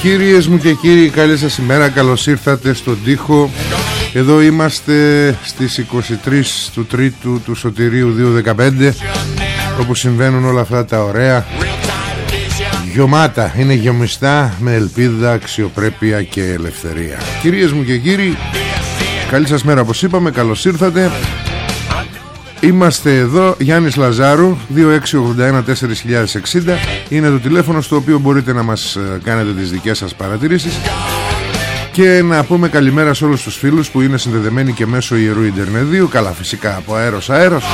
Κυρίες μου και κύριοι καλή σας ημέρα Καλώς ήρθατε στον τοίχο. Εδώ είμαστε στις 23 του Τρίτου του Σωτηρίου 2015 Όπου συμβαίνουν όλα αυτά τα ωραία. Γιωμάτα Είναι γεμιστά με ελπίδα, αξιοπρέπεια και ελευθερία. Κυρίες μου και κύριοι Καλή σας μέρα όπως είπαμε Καλώς ήρθατε Είμαστε εδώ Γιάννης Λαζάρου 2681-4060 Είναι το τηλέφωνο στο οποίο μπορείτε να μας ε, κάνετε τις δικές σας παρατηρήσεις. Και να πούμε καλημέρα σε όλους τους φίλους που είναι συνδεδεμένοι και μέσω ιερού Ιντερνεδίου. Καλά φυσικά από αέρος αέρος.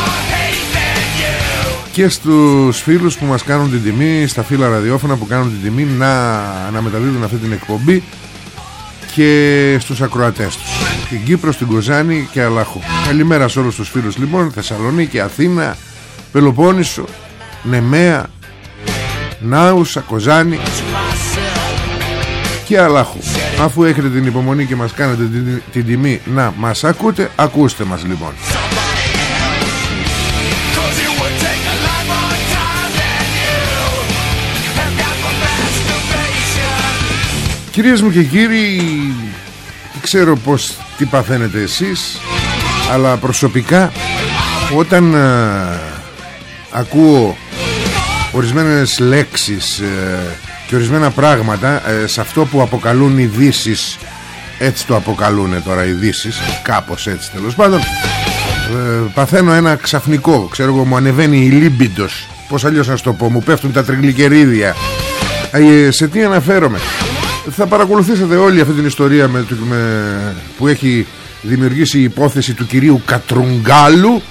Και στους φίλους που μας κάνουν την τιμή Στα φύλλα ραδιόφωνα που κάνουν την τιμή Να, να μεταδίδουν αυτή την εκπομπή Και στους ακροατές τους. Στην Κύπρο, στην Κοζάνη και Αλάχου Καλημέρα σε όλους τους φίλους λοιπόν Θεσσαλονίκη, Αθήνα, Πελοπόννησο Νεμαία Νάουσα, Κοζάνη και Αλάχου Αφού έχετε την υπομονή και μας κάνετε την, την τιμή να μας ακούτε Ακούστε μας λοιπόν Κυρίες μου και κύριοι ξέρω πως τι παθαίνετε εσείς αλλά προσωπικά όταν ε, ακούω ορισμένες λέξεις ε, και ορισμένα πράγματα ε, σε αυτό που αποκαλούν ειδήσεις. έτσι το αποκαλούν τώρα ειδήσεις, κάπως έτσι τέλος πάντων ε, παθαίνω ένα ξαφνικό ξέρω εγώ μου ανεβαίνει η λίμπιντος πως αλλιώς να το πω μου πέφτουν τα τριγλικερίδια ε, σε τι αναφέρομαι; Θα παρακολουθήσετε όλη αυτή την ιστορία με, με, που έχει δημιουργήσει η υπόθεση του κυρίου Κατρουγκάλου.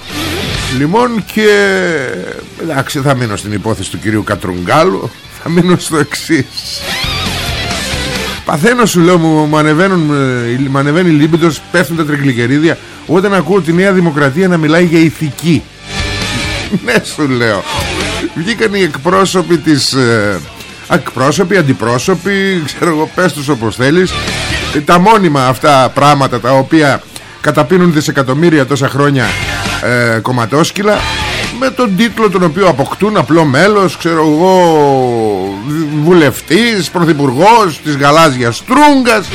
Λοιπόν και εντάξει θα μείνω στην υπόθεση του κυρίου Κατρουγκάλου. Θα μείνω στο εξής. Παθαίνω σου λέω μου, μου, ανεβαίνουν, ε, μου ανεβαίνει λίμπητος πέφτουν τα τριγλικερίδια όταν ακούω τη Νέα Δημοκρατία να μιλάει για ηθική. Ναι σου λέω. Βγήκαν οι εκπρόσωποι της ε, εκπρόσωποι, αντιπρόσωποι ξέρω εγώ πες τους όπως θέλεις. Ε, τα μόνιμα αυτά πράγματα τα οποία καταπίνουν δισεκατομμύρια τόσα χρόνια ε, κομματόσκυλα με τον τίτλο τον οποίο αποκτούν απλό μέλος ξέρω εγώ βουλευτής, πρωθυπουργός της γαλάζιας τρούγκας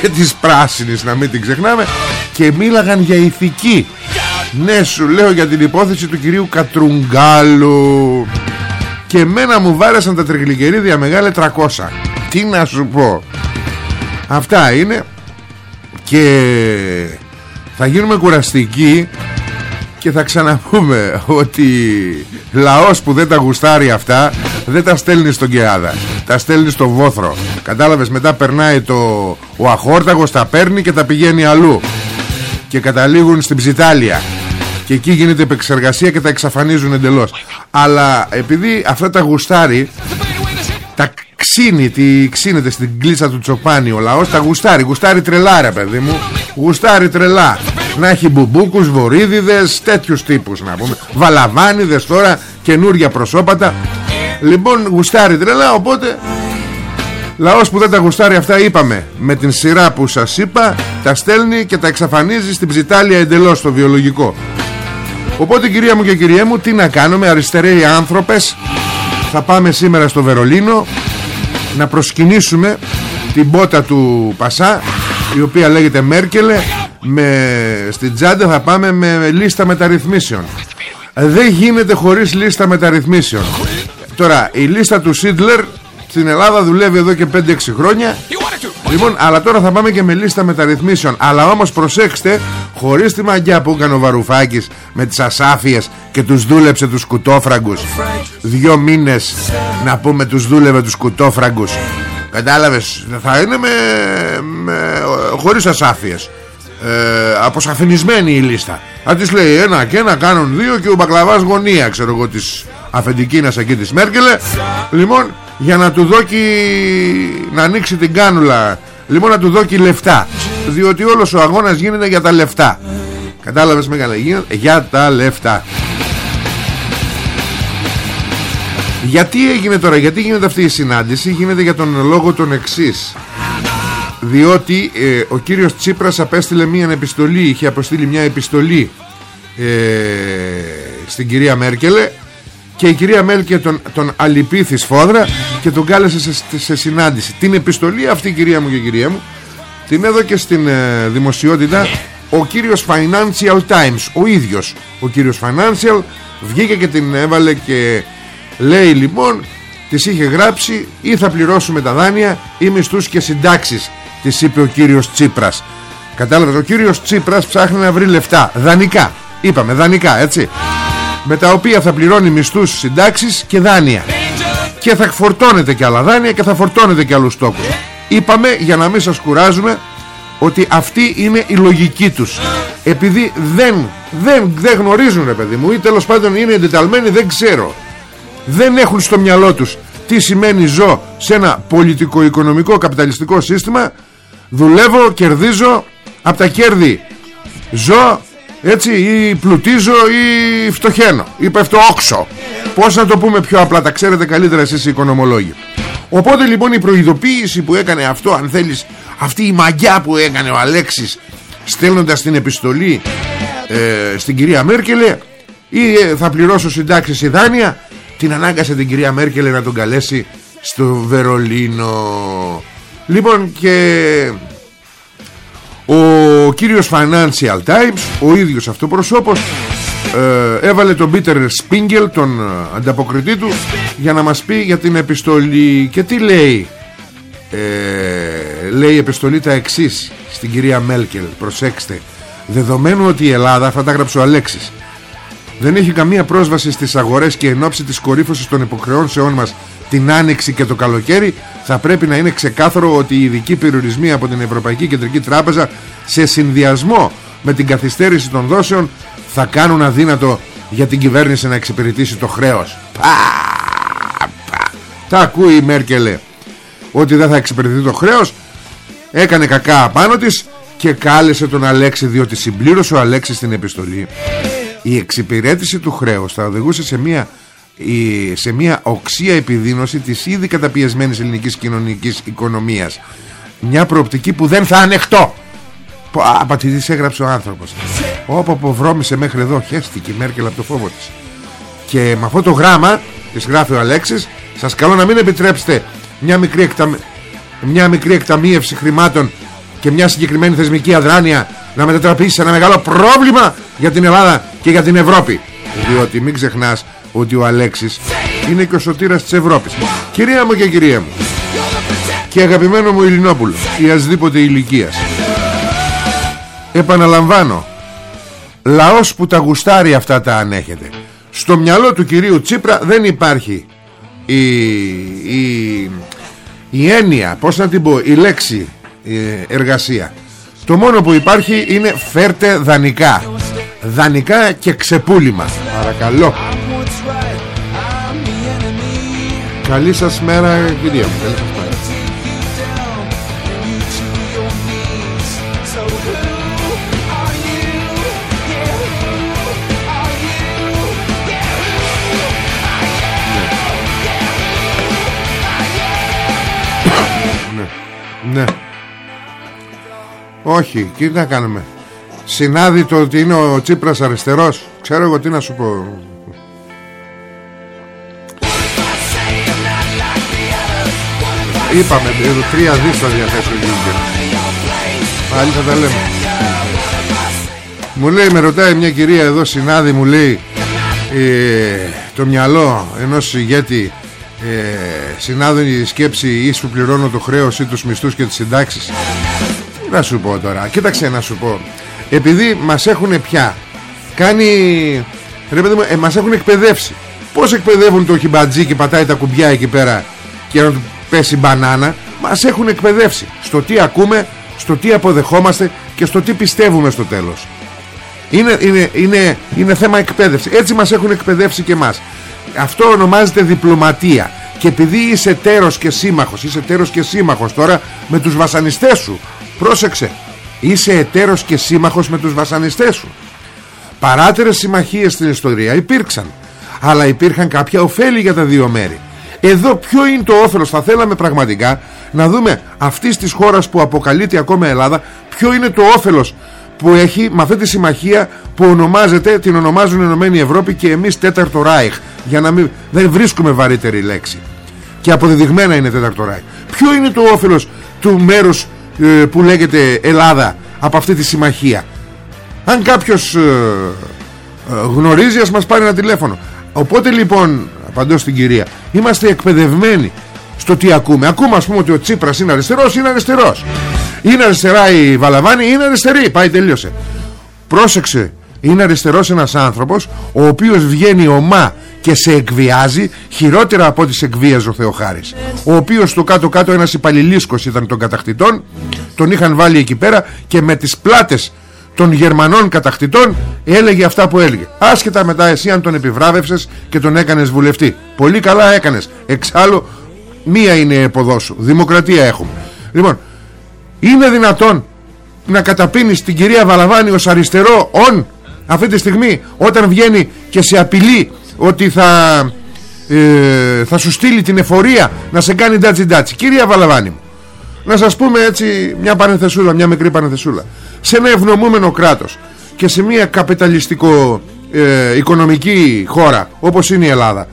και της πράσινης να μην την ξεχνάμε. Και μίλαγαν για ηθική. Ναι σου λέω για την υπόθεση του κυρίου Κατρουγκάλου και εμένα μου βάρεσαν τα τριγλικερίδια μεγάλε 300 τι να σου πω. Αυτά είναι. Και θα γίνουμε κουραστικοί και θα ξαναπούμε ότι λαός που δεν τα γουστάρει αυτά δεν τα στέλνει στον Κεάδα. Τα στέλνει στο Βόθρο. Κατάλαβες μετά περνάει το ο Αχόρταγος τα παίρνει και τα πηγαίνει αλλού. Και καταλήγουν στην Ψιτάλια και εκεί γίνεται επεξεργασία και τα εξαφανίζουν εντελώς. Αλλά επειδή αυτά τα γουστάρει τα, ξύνει, τι ξύνεται στην κλίτσα του Τσοπάνη ο λαός τα γουστάρει, γουστάρει τρελά ρε παιδί μου. Γουστάρει τρελά. Να έχει μπουμπούκους, βορίδιδες, τέτοιους τύπους να πούμε. Βαλαβάνιδες τώρα, καινούρια προσώπατα. Λοιπόν γουστάρει τρελά οπότε Λαός που δεν τα γουστάρει αυτά είπαμε Με την σειρά που σας είπα Τα στέλνει και τα εξαφανίζει στην ψιτάλια εντελώς στο βιολογικό Οπότε κυρία μου και κυρία μου Τι να κάνουμε αριστεροί άνθρωπες. Θα πάμε σήμερα στο Βερολίνο Να προσκυνήσουμε Την πότα του Πασά Η οποία λέγεται Μέρκελε με... Στην Τζάντα θα πάμε με λίστα μεταρρυθμίσεων. Δεν γίνεται χωρίς λίστα μεταρρυθμίσεων. Τώρα η λίστα του Σίτλερ στην Ελλάδα δουλεύει εδώ και 5-6 χρόνια. Λοιπόν αλλά τώρα θα πάμε και με λίστα μεταρρυθμίσεων. Αλλά όμως προσέξτε Χωρίς τη μαγιά που έκανε ο Βαρουφάκης Με τις ασάφειες και τους δούλεψε τους κουτόφραγκους. Δυο μήνες να πούμε τους δούλευε τους κουτόφραγκους. Κατάλαβες Θα είναι με, με χωρίς ασάφειες. Ε, Αποσαφηνισμένη η λίστα. Αν της λέει ένα και ένα κάνουν δύο Και ο Μπακλαβάς γωνία ξέρω εγώ της αφεντικίνας εκεί της Μέρκελε. Λοιπόν για να του δώσει να ανοίξει την κάνουλα. Λοιπόν να του δώσει λεφτά. Διότι όλος ο αγώνας γίνεται για τα λεφτά. Κατάλαβες μεγάλα γίνεται για τα λεφτά. Γιατί έγινε τώρα γιατί γίνεται αυτή η συνάντηση; Γίνεται για τον λόγο τον εξής. διότι ε, ο κύριος Τσίπρας απέστειλε μια επιστολή είχε αποστείλει μια επιστολή ε, στην κυρία Μέρκελε και η κυρία Μέλκε τον, τον αλυπήθη σφόδρα και τον κάλεσε σε, σε, συνάντηση. Την επιστολή αυτή κυρία μου και κυρία μου την έδωκε στην ε, δημοσιότητα. Ο κύριος Financial Times ο ίδιος ο κύριος Financial βγήκε και την έβαλε και λέει λοιπόν της είχε γράψει ή θα πληρώσουμε τα δάνεια ή μισθούς και συντάξεις της είπε ο κύριος Τσίπρας. Κατάλαβες ο κύριος Τσίπρας ψάχνει να βρει λεφτά. Δανεικά. Είπαμε δανεικά έτσι με τα οποία θα πληρώνει μισθούς συντάξεις και δάνεια. Και θα φορτώνεται και άλλα δάνεια και θα φορτώνεται και άλλους τόκους. Είπαμε για να μην σας κουράζουμε ότι αυτή είναι η λογική τους. Επειδή δεν, δεν, δεν γνωρίζουν ρε παιδί μου ή τέλος πάντων είναι εντεταλμένοι δεν ξέρω. Δεν έχουν στο μυαλό τους τι σημαίνει ζω σε ένα πολιτικό-οικονομικό καπιταλιστικό σύστημα. Δουλεύω, κερδίζω από τα κέρδη ζω έτσι ή πλουτίζω ή φτωχαίνω ή πέφτω όξο. Πως να το πούμε πιο απλά τα ξέρετε καλύτερα εσείς οι οικονομολόγοι. Οπότε λοιπόν η προειδοποίηση που έκανε αυτό αν θέλεις αυτή η μαγιά που έκανε ο Αλέξης στέλνοντας την επιστολή ε, στην κυρία Μέρκελε ή ε, θα πληρώσω συντάξεις ή δάνεια την ανάγκασε την κυρία Μέρκελε να τον καλέσει στο Βερολίνο. Λοιπόν και ο κύριος Financial Times Ο ίδιος αυτοπροσώπος ε, Έβαλε τον Πίτερ Σπίγγελ Τον ε, ανταποκριτή του Για να μας πει για την επιστολή. Και τι λέει ε, Λέει η επιστολή τα εξής Στην κυρία Μέλκελ Προσέξτε Δεδομένου ότι η Ελλάδα Αυτά τα γράψει ο Αλέξης δεν έχει καμία πρόσβαση στις αγορές και εν ώψη της κορύφωσης των υποχρεώσεών μας την άνοιξη και το καλοκαίρι θα πρέπει να είναι ξεκάθαρο ότι οι ειδικοί περιορισμοί από την Ευρωπαϊκή Κεντρική Τράπεζα σε συνδυασμό με την καθυστέρηση των δόσεων θα κάνουν αδύνατο για την κυβέρνηση να εξυπηρετήσει το χρέος. Πα, πα. Τα ακούει η Μέρκελε ότι δεν θα εξυπηρετεί το χρέος έκανε κακά απάνω της και κάλεσε τον Αλέξη διότι συμπλήρωσε ο Αλέξης στην επιστολή η εξυπηρέτηση του χρέους θα οδηγούσε σε μια σε μια οξία επιδείνωση της ήδη καταπιεσμένης ελληνικής κοινωνικής οικονομίας. Μια προοπτική που δεν θα ανεχτώ. Απα τι έγραψε ο άνθρωπος. Όπου αποβρώμησε μέχρι εδώ Χέστηκε η Μέρκελ από το φόβο της. Και με αυτό το γράμμα Της γράφει ο Αλέξης Σας καλώ να μην επιτρέψετε μια μικρή, εκτα... μια μικρή εκταμείευση χρημάτων Και μια συγκεκριμένη θεσμική αδράνεια Να μετατραπείς σε ένα μεγάλο πρόβλημα Για την Ελλάδα και για την Ευρώπη. Διότι μην ξεχνάς ότι ο Αλέξης είναι και ο σωτήρας της Ευρώπης. Κυρία μου και κυρία μου. Και αγαπημένο μου Ιλινόπουλο Ή ασδήποτε ηλικίας. Επαναλαμβάνω Λαός που τα γουστάρει αυτά τα ανέχεται. Στο μυαλό του κυρίου Τσίπρα δεν υπάρχει η, η, η έννοια Πώς να την πω Η λέξη εργασία Το μόνο που υπάρχει είναι φέρτε δανεικά. Δανεικά και ξεπούλημα. Παρακαλώ. Καλή σας μέρα κυρία μου Όχι, τι να κάνουμε. Συνάδει το ότι είναι ο Τσίπρας αριστερός. Ξέρω εγώ τι να σου πω. Είπαμε, τρία δις θα διαθέσει ο Γιούγκερ. Πάλι θα τα λέμε. Μου λέει, με ρωτάει μια κυρία εδώ συνάδει, μου λέει ε, το μυαλό ενός ηγέτη ε, συνάδουν η σκέψη ή σου πληρώνω το χρέος ή τους μισθούς και τις συντάξεις τι να σου πω τώρα κοίταξε να σου πω. Επειδή μας έχουν πια κάνει ρε παιδί μου, ε, μας έχουν εκπαιδεύσει. Πως εκπαιδεύουν το χιμπατζί και πατάει τα κουμπιά εκεί πέρα και να του πέσει μπανάνα μας έχουν εκπαιδεύσει. Στο τι ακούμε στο τι αποδεχόμαστε και στο τι πιστεύουμε στο τέλος. Είναι, είναι, είναι, είναι θέμα εκπαίδευσης. Έτσι μας έχουν εκπαιδεύσει και εμάς. Αυτό ονομάζεται διπλωματία. Και επειδή είσαι τέρος και σύμμαχος είσαι τέρος και σύμμαχος τώρα με τους βασανιστές σου πρόσεξε είσαι εταίρος και σύμμαχος με τους βασανιστές σου. Παράτερες συμμαχίες στην ιστορία υπήρξαν αλλά υπήρχαν κάποια ωφέλη για τα δύο μέρη. Εδώ ποιο είναι το όφελος θα θέλαμε πραγματικά να δούμε αυτής της χώρας που αποκαλείται ακόμα Ελλάδα ποιο είναι το όφελος που έχει με αυτή τη συμμαχία που ονομάζεται, την ονομάζουν Ενωμένη Ευρώπη και εμείς τέταρτο Ράιχ για να μην, δεν βρίσκουμε βαρύτερη λέξη. Και αποδεδειγμένα είναι τέταρτο Ράιχ. Ποιο είναι το όφελος του μέρους ε, που λέγεται Ελλάδα από αυτή τη συμμαχία. Αν κάποιος ε, ε, γνωρίζει ας μας πάρει ένα τηλέφωνο. Οπότε λοιπόν απαντώ στην κυρία είμαστε εκπαιδευμένοι στο τι ακούμε. Ακούμε ας πούμε ότι ο Τσίπρας είναι αριστερός είναι αριστερός. Είναι αριστερά η Βαλαβάνη είναι αριστερή. Πάει τελείωσε. Πρόσεξε είναι αριστερός ένας άνθρωπος ο οποίος βγαίνει ομά και σε εκβιάζει χειρότερα από ό,τι σε εκβίαζε ο Θεοχάρης. Ο οποίος στο κάτω κάτω ένας υπαλληλίσκος ήταν των κατακτητών τον είχαν βάλει εκεί πέρα και με τις πλάτες των Γερμανών κατακτητών έλεγε αυτά που έλεγε. Άσχετα μετά εσύ αν τον επιβράβευσες και τον έκανες βουλευτή. Πολύ καλά έκανες. Εξάλλου μία είναι η σου. Δημοκρατία έχουμε λοιπόν είναι δυνατόν να καταπίνεις την κυρία Βαλαβάνη ως αριστερό ον αυτή τη στιγμή όταν βγαίνει και σε απειλεί ότι θα, ε, θα σου στείλει την εφορία να σε κάνει ντάτσι ντάτσι κυρία Βαλαβάνη μου να σας πούμε έτσι μια παρενθεσούλα μια μικρή παρενθεσούλα. Σε ένα ευνομούμενο κράτος και σε μια καπιταλιστικό ε, οικονομική χώρα όπως είναι η Ελλάδα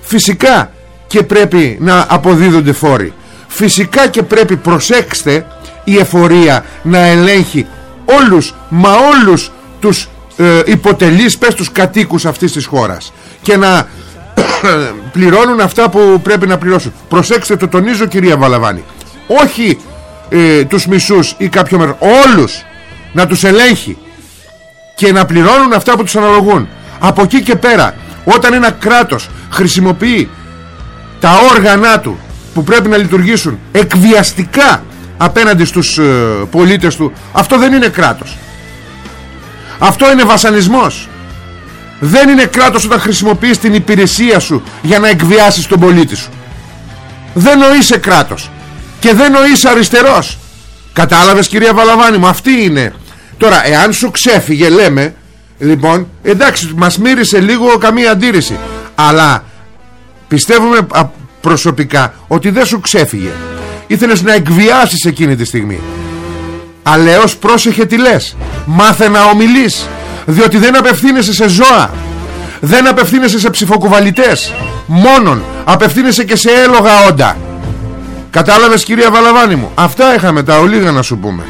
φυσικά και πρέπει να αποδίδονται φόροι. Φυσικά και πρέπει προσέξτε η εφορία να ελέγχει όλους μα όλους τους ε, υποτελείς πες τους κατοίκους αυτής της χώρας και να πληρώνουν αυτά που πρέπει να πληρώσουν. Προσέξτε το τονίζω κυρία Βαλαβάνη. Όχι ε, τους μισούς ή κάποιο μέρος. Όλους να τους ελέγχει και να πληρώνουν αυτά που τους αναλογούν. Από εκεί και πέρα όταν ένα κράτος χρησιμοποιεί τα όργανα του που πρέπει να λειτουργήσουν εκβιαστικά απέναντι στους ε, πολίτες του αυτό δεν είναι κράτος. Αυτό είναι βασανισμός δεν είναι κράτος όταν χρησιμοποιείς την υπηρεσία σου για να εκβιάσεις τον πολίτη σου. Δεν νοείσαι κράτος και δεν νοείσαι αριστερός. Κατάλαβες κυρία Βαλαβάνη μου αυτή είναι. Τώρα εάν σου ξέφυγε λέμε λοιπόν εντάξει μας μύρισε λίγο καμία αντίρρηση. Αλλά πιστεύουμε προσωπικά ότι δεν σου ξέφυγε. Ήθελες να εκβιάσεις εκείνη τη στιγμή. Αλέως πρόσεχε τι λες. Μάθε να ομιλείς Διότι δεν απευθύνεσαι σε ζώα. Δεν απευθύνεσαι σε ψηφοκουβαλιτές Μόνον. Απευθύνεσαι και σε έλογα όντα. Κατάλαβες κυρία Βαλαβάνη μου; Αυτά είχαμε τα ολίγα να σου πούμε.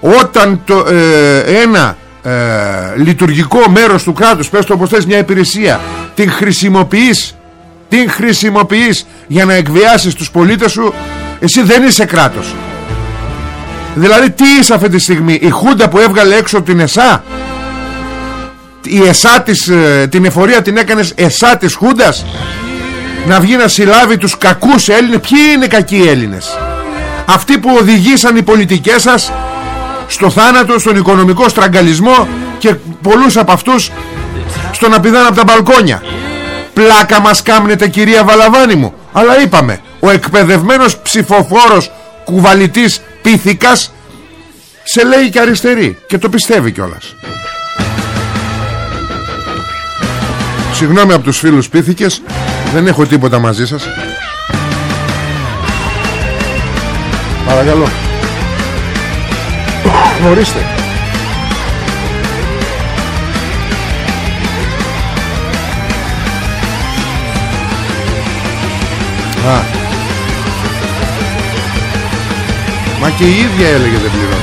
Όταν το, ε, ένα ε, λειτουργικό μέρος του κράτους Πες το όπως θες μια υπηρεσία Την χρησιμοποιείς Την χρησιμοποιείς για να εκβιάσεις τους πολίτες σου Εσύ δεν είσαι κράτος. Δηλαδή τι είσαι αυτή τη στιγμή Η Χούντα που έβγαλε έξω την ΕΣΑ; Η ΕΣΑ της, ε, Την εφορία την έκανες ΕΣΑ της Χούντας; Να βγει να συλλάβει τους κακούς Έλληνες; Ποιοι είναι οι κακοί Έλληνες; Αυτοί που οδηγήσαν οι πολιτικές σας Στο θάνατο Στον οικονομικό στραγγαλισμό Και πολλούς από αυτούς Στο να πηδάνε από τα μπαλκόνια. Πλάκα μας κάμνετε κυρία Βαλαβάνη μου. Αλλά είπαμε Ο εκπαιδευμένος ψηφοφόρος Κουβαλητής πίθηκας Σε λέει και αριστερή Και το πιστεύει κιόλας Συγγνώμη από τους φίλους πίθηκες Δεν έχω τίποτα μαζί σας. Παρακαλώ. Ορίστε. Α. Μα και η ίδια έλεγε δεν πληρώνει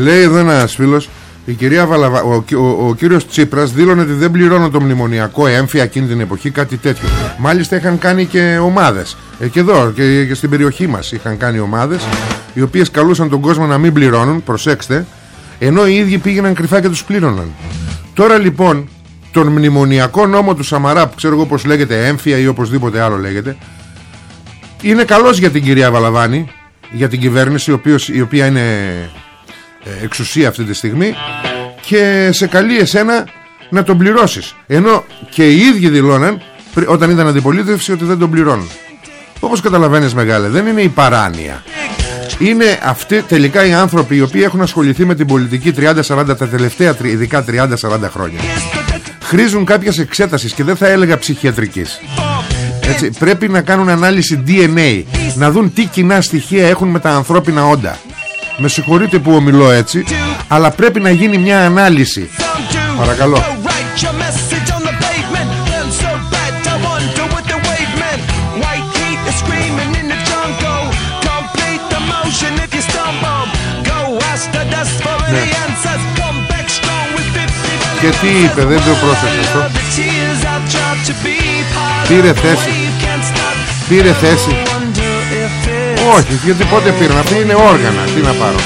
Λέει εδώ ένας φίλος η κυρία Βαλαβα... ο, ο, ο κύριος Τσίπρας δήλωνε ότι δεν πληρώνω το μνημονιακό έμφυα εκείνη την εποχή κάτι τέτοιο. Μάλιστα είχαν κάνει και ομάδες. Ε, και εδώ και, και στην περιοχή μας είχαν κάνει ομάδες οι οποίες καλούσαν τον κόσμο να μην πληρώνουν προσέξτε ενώ οι ίδιοι πήγαιναν κρυφά και τους πλήρωναν. Τώρα λοιπόν τον μνημονιακό νόμο του Σαμαρά που ξέρω εγώ πως λέγεται έμφυα ή οπωσδήποτε άλλο λέγεται είναι καλός για την κυρία Βαλαβάνη για την κυβέρνηση η οποία είναι ε, εξουσία αυτή τη στιγμή και σε καλεί εσένα να τον πληρώσεις. Ενώ και οι ίδιοι δηλώναν όταν ήταν αντιπολίτευση ότι δεν τον πληρώνουν. Όπως καταλαβαίνεις μεγάλε δεν είναι η παράνοια. Είναι αυτοί τελικά οι άνθρωποι οι οποίοι έχουν ασχοληθεί με την πολιτική 30-40 τα τελευταία ειδικά 30-40 χρόνια. Χρήζουν κάποιες εξέτασεις και δεν θα έλεγα ψυχιατρικής. Έτσι, πρέπει να κάνουν ανάλυση DNA να δουν τι κοινά στοιχεία έχουν με τα ανθρώπινα όντα με συγχωρείτε που ομιλώ έτσι Αλλά πρέπει να γίνει μια ανάλυση. Παρακαλώ. Ναι. Και τι είπε δεν το πρόσεξε αυτό. Πήρε θέση. Πήρε θέση όχι, γιατί πότε πήραν. Αυτή είναι όργανα. Τι να πάρω.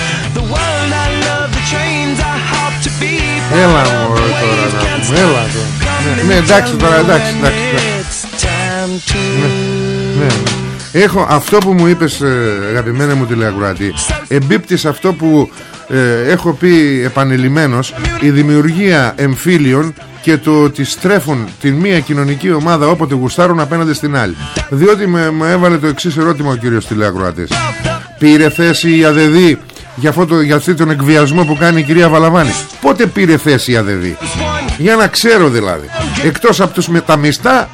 Έλα μου τώρα να πούμε. Έλα τώρα. Ναι, ναι, εντάξει τώρα, εντάξει, εντάξει. Ναι, ναι. Έχω αυτό που μου είπες ε, αγαπημένα μου τηλεακροατή Εμπίπτει αυτό που ε, έχω πει επανειλημμένος Η δημιουργία εμφύλιων και το ότι στρέφουν την μία κοινωνική ομάδα όποτε γουστάρουν απέναντι στην άλλη. Διότι με, με έβαλε το εξής ερώτημα ο κύριος τηλεακροατής. Πήρε θέση η ΑΔΕΔΗ για, αυτό το, για τον εκβιασμό που κάνει η κυρία Βαλαβάνη; Πότε πήρε θέση η ΑΔΕΔΗ. Για να ξέρω δηλαδή. Εκτός από τους μεταμιστά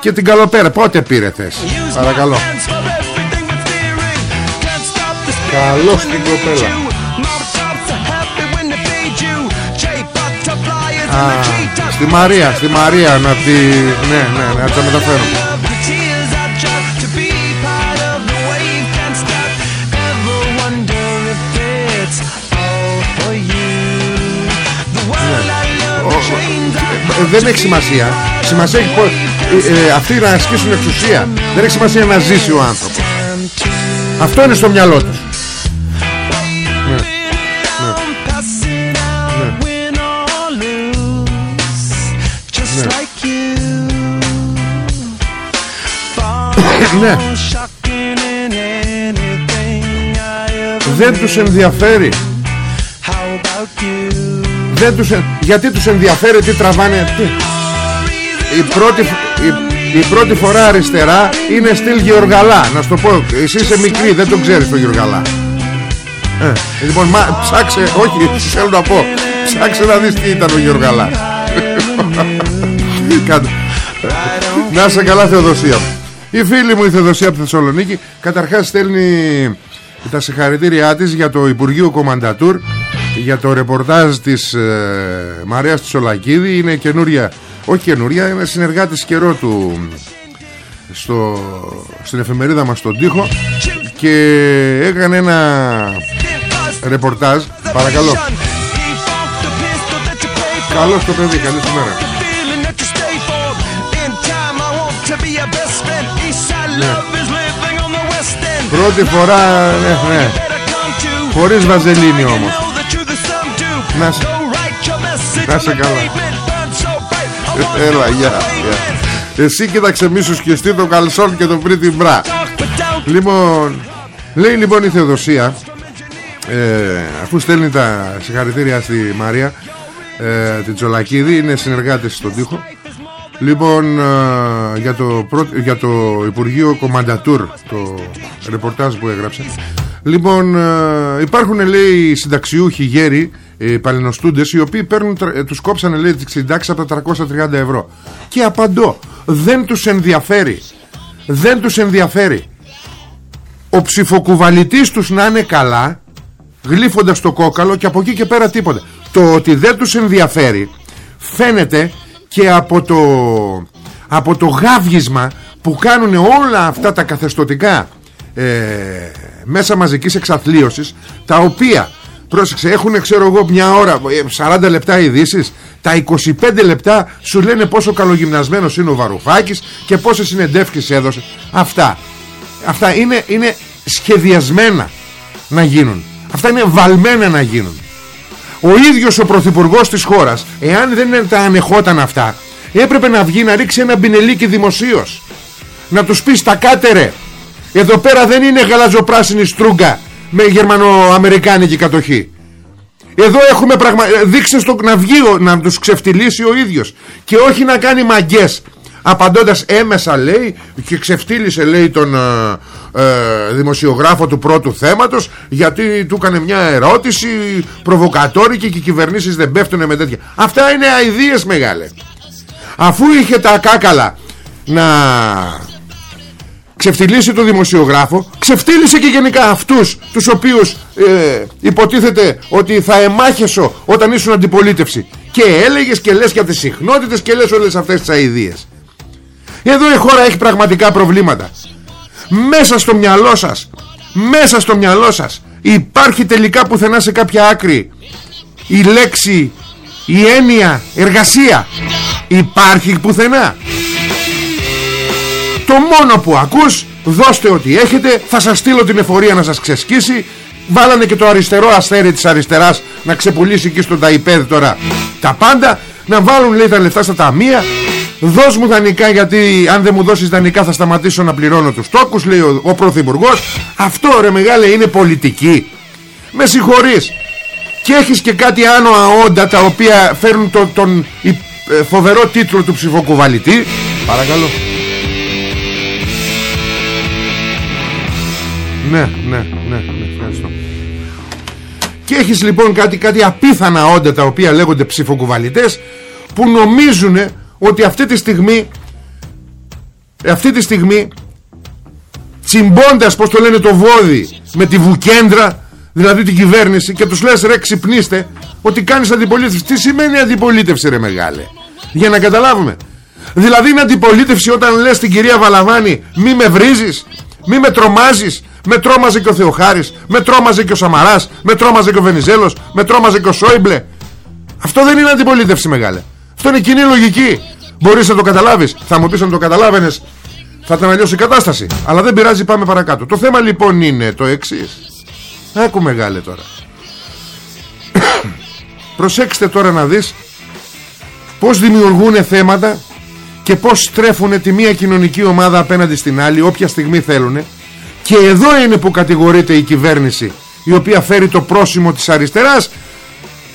και την καλοπέρα. Πότε πήρε θέση; Παρακαλώ. Καλώς την κοπέλα. Στη Μαρία, στη Μαρία να τη... Ναι, ναι, να τα μεταφέρω. Ναι. Δεν έχει σημασία Σημασία έχει πως ε, ε, Αυτοί να ασκήσουν εξουσία Δεν έχει σημασία να ζήσει ο άνθρωπος Αυτό είναι στο μυαλό τους ναι. Δεν τους ενδιαφέρει. Δεν τους Γιατί τους ενδιαφέρει τι τραβάνε τι. Η, πρώτη, η, η πρώτη φορά αριστερά Είναι στυλ Γεωργαλά. Να σου το πω Εσύ είσαι μικρή δεν το ξέρεις το Γεωργαλά. Ε, Λοιπόν μα, ψάξε Όχι θέλω να πω Ψάξε να δεις τι ήταν ο Γεωργαλά. Να σε καλά Θεοδοσία η φίλη μου η Θεοδοσία από τη Θεσσαλονίκη Καταρχάς στέλνει τα συγχαρητήριά της για το Υπουργείο Κομαντατούρ Για το ρεπορτάζ της ε, Μαρίας Τσολακίδη Είναι καινούρια Όχι καινούρια, είναι συνεργάτης καιρό του στο, Στην εφημερίδα μας στον τοίχο Και έκανε ένα ρεπορτάζ. Παρακαλώ. Καλώς το παιδί, καλή σου μέρα Πρώτη φορά ναι, ναι. Χωρίς βαζελίνη όμως. Να σε, να σε καλά. Έλα γεια, γεια. Εσύ κοίταξε μη σου σκιστεί το καλσόν και το πρίτι μπρά Λοιπόν Λέει λοιπόν η Θεοδοσία ε, Αφού στέλνει τα συγχαρητήρια στη Μαρία ε, Την Τσολακίδη Είναι συνεργάτης στον τοίχο Λοιπόν ε, για, το για το Υπουργείο Κομαντατούρ Το ρεπορτάζ που έγραψε. Λοιπόν ε, υπάρχουν λέει συνταξιούχοι γέροι ε, παλαινοστούντες οι οποίοι παίρνουν, ε, τους κόψανε λέει τις συντάξεις από τα 330 ευρώ. Και απαντώ δεν τους ενδιαφέρει δεν τους ενδιαφέρει ο ψηφοκουβαλητής τους να είναι καλά γλύφοντας το κόκαλο και από εκεί και πέρα τίποτα το ότι δεν τους ενδιαφέρει φαίνεται και από το από το γάβγισμα που κάνουν όλα αυτά τα καθεστωτικά ε, μέσα μαζικής εξαθλίωσης τα οποία πρόσεξε έχουν ξέρω εγώ μια ώρα 40 ε, λεπτά ειδήσεις. τα 25 λεπτά σου λένε πόσο καλογυμνασμένος είναι ο Βαρουφάκης και πόσες συνεντεύξεις έδωσε. Αυτά. Αυτά είναι, είναι σχεδιασμένα να γίνουν. Αυτά είναι βαλμένα να γίνουν ο ίδιος ο πρωθυπουργός της χώρας εάν δεν τα ανεχόταν αυτά έπρεπε να βγει να ρίξει ένα μπινελίκι δημοσίως να τους πει στα κάτερε εδώ πέρα δεν είναι γαλαζοπράσινη στρούγκα με γερμανοαμερικάνικη κατοχή. Εδώ έχουμε πραγμα... δείξτε στο να βγει να τους ξεφτυλίσει ο ίδιος και όχι να κάνει μαγκές απαντώντας έμεσα λέει και ξεφτύλισε λέει τον ε, ε, δημοσιογράφο του πρώτου θέματος γιατί του έκανε μια ερώτηση προβοκατόρικη και οι κυβερνήσεις δεν πέφτουν με τέτοια. Αυτά είναι αηδίες μεγάλε. Αφού είχε τα κάκαλα να ξεφτυλίσει το δημοσιογράφο ξεφτύλισε και γενικά αυτούς τους οποίους ε, υποτίθεται ότι θα εμάχεσω όταν ήσουν αντιπολίτευση. Και έλεγες και λες για τις συχνότητες και λες όλες αυτές τις αηδίες εδώ η χώρα έχει πραγματικά προβλήματα. Μέσα στο μυαλό σας μέσα στο μυαλό σας υπάρχει τελικά πουθενά σε κάποια άκρη η λέξη η έννοια εργασία. Υπάρχει πουθενά. Το μόνο που ακούς Δώστε ό,τι έχετε Θα σας στείλω την εφορία να σας ξεσκίσει. Βάλανε και το αριστερό αστέρι της αριστεράς Να ξεπουλήσει εκεί στο ταϊπέδ τώρα. Τα πάντα Να βάλουν λέει τα λεφτά στα ταμεία Δώσ' μου δανεικά γιατί αν δεν μου δώσεις δανεικά θα σταματήσω να πληρώνω τους τόκους Λέει ο, ο Πρωθυπουργός. Αυτό ρε μεγάλε είναι πολιτική. Με συγχωρείς. Και έχεις και κάτι άνω αόντα Τα οποία φέρνουν τον ε, φοβερό τίτλο του ψηφοκουβαλητή. Παρακαλώ. Ναι, ναι, ναι, ναι, ευχαριστώ. Και έχεις λοιπόν κάτι, κάτι απίθανα όντα τα οποία λέγονται ψηφοκουβαλιτές που νομίζουν ότι αυτή τη στιγμή αυτή τη στιγμή τσιμπώντας πως το λένε το βόδι με τη βουκέντρα δηλαδή την κυβέρνηση και τους λες ρε ξυπνήστε ότι κάνεις αντιπολίτευση. Τι σημαίνει αντιπολίτευση ρε μεγάλε για να καταλάβουμε. Δηλαδή είναι αντιπολίτευση όταν λες την κυρία Βαλαβάνη μη με βρίζεις μη με τρομάζεις με τρόμαζε και ο Θεοχάρης Με τρόμαζε και ο Σαμαράς Με τρόμαζε και ο Βενιζέλος Με τρόμαζε και ο Σόιμπλε Αυτό δεν είναι αντιπολίτευση μεγάλη Αυτό είναι κοινή λογική. Μπορείς να το καταλάβεις. Θα μου πεις να το καταλάβαινες. Θα ήταν αλλιώς η κατάσταση. Αλλά δεν πειράζει πάμε παρακάτω. Το θέμα λοιπόν είναι το εξής. Άκου μεγάλε τώρα. Προσέξτε τώρα να δεις Πως δημιουργούν θέματα και πως στρέφουν τη μία κοινωνική ομάδα απέναντι στην άλλη όποια στιγμή θέλουν και εδώ είναι που κατηγορείται η κυβέρνηση η οποία φέρει το πρόσημο της αριστεράς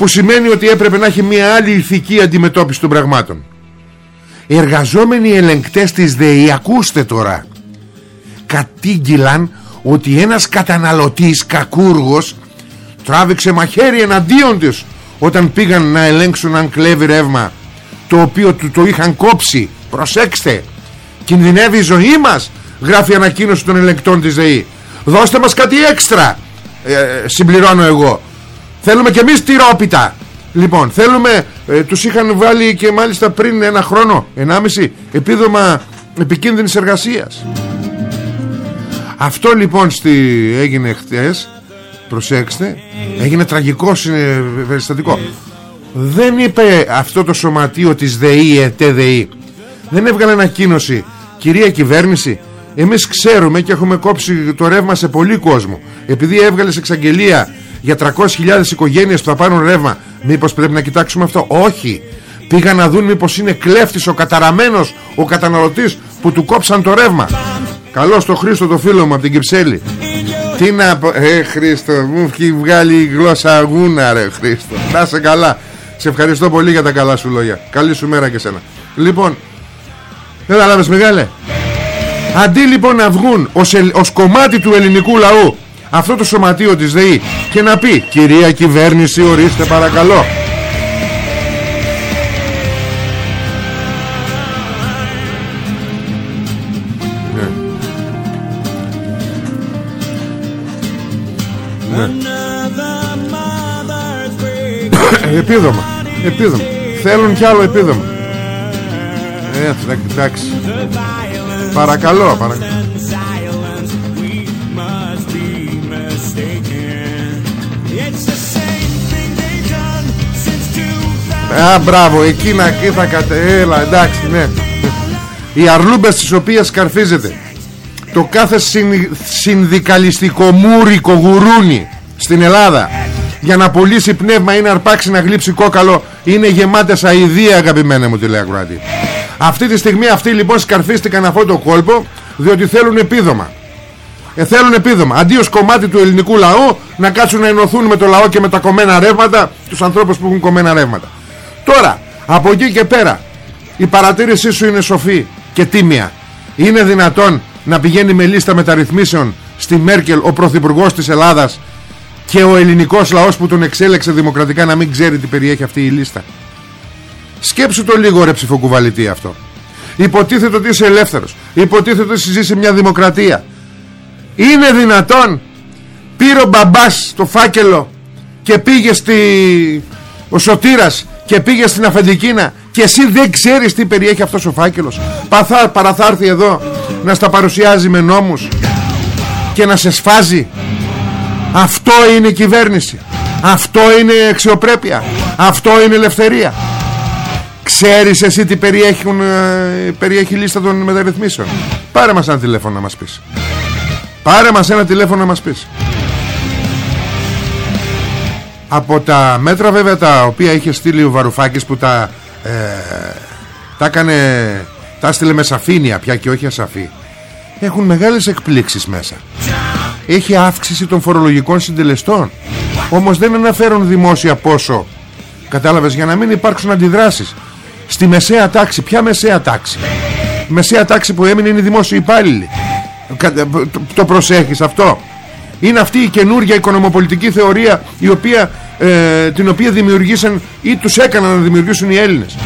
που σημαίνει ότι έπρεπε να έχει μια άλλη ηθική αντιμετώπιση των πραγμάτων. Οι εργαζόμενοι ελεγκτές της ΔΕΗ, ακούστε τώρα, κατήγγυλαν ότι ένας καταναλωτής κακούργος τράβηξε μαχαίρι εναντίον της όταν πήγαν να ελέγξουν αν κλέβει ρεύμα το οποίο του το είχαν κόψει. Προσέξτε, κινδυνεύει η ζωή μας γράφει ανακοίνωση των ελεγκτών της ΔΕΗ δώστε μας κάτι έξτρα ε, συμπληρώνω εγώ θέλουμε και εμείς τυρόπιτα. Λοιπόν θέλουμε ε, τους είχαν βάλει και μάλιστα πριν ένα χρόνο ενάμιση επίδομα επικίνδυνης εργασίας. Αυτό λοιπόν στη, έγινε χτες. Προσέξτε έγινε τραγικό περιστατικό. Δεν είπε αυτό το σωματείο της ΔΕΗ ΕΤΕΔΕΗ δεν έβγαλε ανακοίνωση. Κυρία κυβέρνηση εμείς ξέρουμε και έχουμε κόψει το ρεύμα σε πολύ κόσμο. Επειδή έβγαλες εξαγγελία για 300.000 οικογένειες που θα πάρουν ρεύμα. Μήπως πρέπει να κοιτάξουμε αυτό; Όχι. Πήγαν να δουν μήπως είναι κλέφτης ο καταραμένος ο καταναλωτής που του κόψαν το ρεύμα. Καλώς το Χρήστο το φίλο μου από την Κυψέλη. Τι να πω; Ε Χρήστο Μου έχει βγάλει η γλώσσα αγούνα ρε Χρήστο. Να σε καλά. Σε ευχαριστώ πολύ για τα καλά σου λόγια. Καλή σου μέρα και σένα. Λοιπόν Δεν θα λάβεις μεγάλε Αντί λοιπόν να βγουν ως, ως κομμάτι του ελληνικού λαού αυτό το σωματείο της ΔΕΗ και να πει κυρία κυβέρνηση ορίστε παρακαλώ ναι. Ναι. επίδομα. Επίδομα. Θέλουν κι άλλο επίδομα. Ε, εντάξει. Παρακαλώ παρακαλώ Α, μπράβο, εκεί να εκεί θα κατε... Έλα, εντάξει, ναι. Οι αρλούμπες τις οποίες καρφίζεται το κάθε συν, συνδικαλιστικό μούρικο γουρούνι στην Ελλάδα για να πουλήσει πνεύμα ή να αρπάξει να γλύψει κόκαλο είναι γεμάτες αηδία αγαπημένα μου τηλεακροάτη. Αυτή τη στιγμή αυτοί λοιπόν σκαρφίστηκαν αυτό το κόλπο διότι θέλουν επίδομα. Ε, θέλουν επίδομα. Αντί ως κομμάτι του ελληνικού λαού να κάτσουν να ενωθούν με το λαό και με τα κομμένα ρεύματα τους ανθρώπους που έχουν κομμένα ρεύματα. Τώρα, από εκεί και πέρα, η παρατήρησή σου είναι σοφή και τίμια. Είναι δυνατόν να πηγαίνει με λίστα μεταρρυθμίσεων στη Μέρκελ ο Πρωθυπουργός της Ελλάδας και ο ελληνικός λαός που τον εξέλεξε δημοκρατικά να μην ξέρει τι περιέχει αυτή η λίστα. Σκέψου το λίγο ρε ψηφοκουβαλητή αυτό. Υποτίθεται ότι είσαι ελεύθερος. Υποτίθεται ότι ζεις σε μια δημοκρατία. Είναι δυνατόν πήρε ο μπαμπάς το φάκελο και πήγε στη... ο Σωτήρας και πήγε στην αφεντικίνα και εσύ δεν ξέρεις τι περιέχει αυτός ο φάκελος. Παθά, παραθάρθει εδώ να στα παρουσιάζει με νόμους και να σε σφάζει. Αυτό είναι κυβέρνηση. Αυτό είναι αξιοπρέπεια. Αυτό είναι ελευθερία. Ξέρεις εσύ τι περιέχουν, ε, περιέχει η λίστα των μεταρρυθμίσεων; Πάρε μας ένα τηλέφωνο να μας πεις. Πάρε μας ένα τηλέφωνο να μας πεις από τα μέτρα βέβαια τα οποία είχε στείλει ο Βαρουφάκης που τα ε, τα έκανε τα στείλε με σαφήνεια πια και όχι ασαφή έχουν μεγάλες εκπλήξεις μέσα. Έχει αύξηση των φορολογικών συντελεστών. Όμως δεν αναφέρουν δημόσια πόσο. Κατάλαβες για να μην υπάρξουν αντιδράσεις. Στη μεσαία τάξη ποια μεσαία τάξη; Μεσαία τάξη που έμεινε είναι η δημόσια υπάλληλη το προσέχεις αυτό; Είναι αυτή η καινούργια οικονομοπολιτική θεωρία η οποία, ε, την οποία δημιουργήσαν ή τους έκαναν να δημιουργήσουν οι Έλληνες.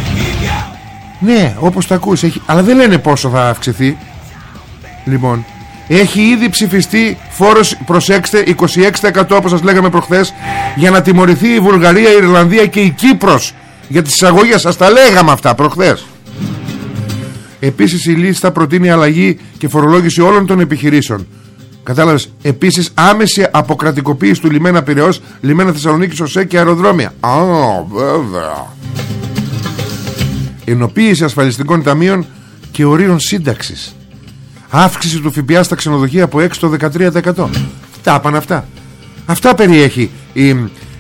Ναι όπως τα ακούς έχει, αλλά δεν λένε πόσο θα αυξηθεί. Λοιπόν έχει ήδη ψηφιστεί φόρος προσέξτε 26% όπως σας λέγαμε προχθές για να τιμωρηθεί η Βουλγαρία, η Ιρλανδία και η Κύπρος. Για τις εισαγωγές σας τα λέγαμε αυτά προχθές. Επίσης η λίστα προτείνει αλλαγή και φορολόγηση όλων των επιχειρήσεων Κατάλαβες; Επίσης άμεση αποκρατικοποίηση του λιμένα Πυραιός Λιμένα Θεσσαλονίκης ΟΣΕ και αεροδρόμια. Α βέβαια. Ενοποίηση ασφαλιστικών ταμείων και ορίων σύνταξης. Αύξηση του ΦΠΑ στα ξενοδοχεία από 6 το 13% Τα πάνε αυτά. Αυτά περιέχει η,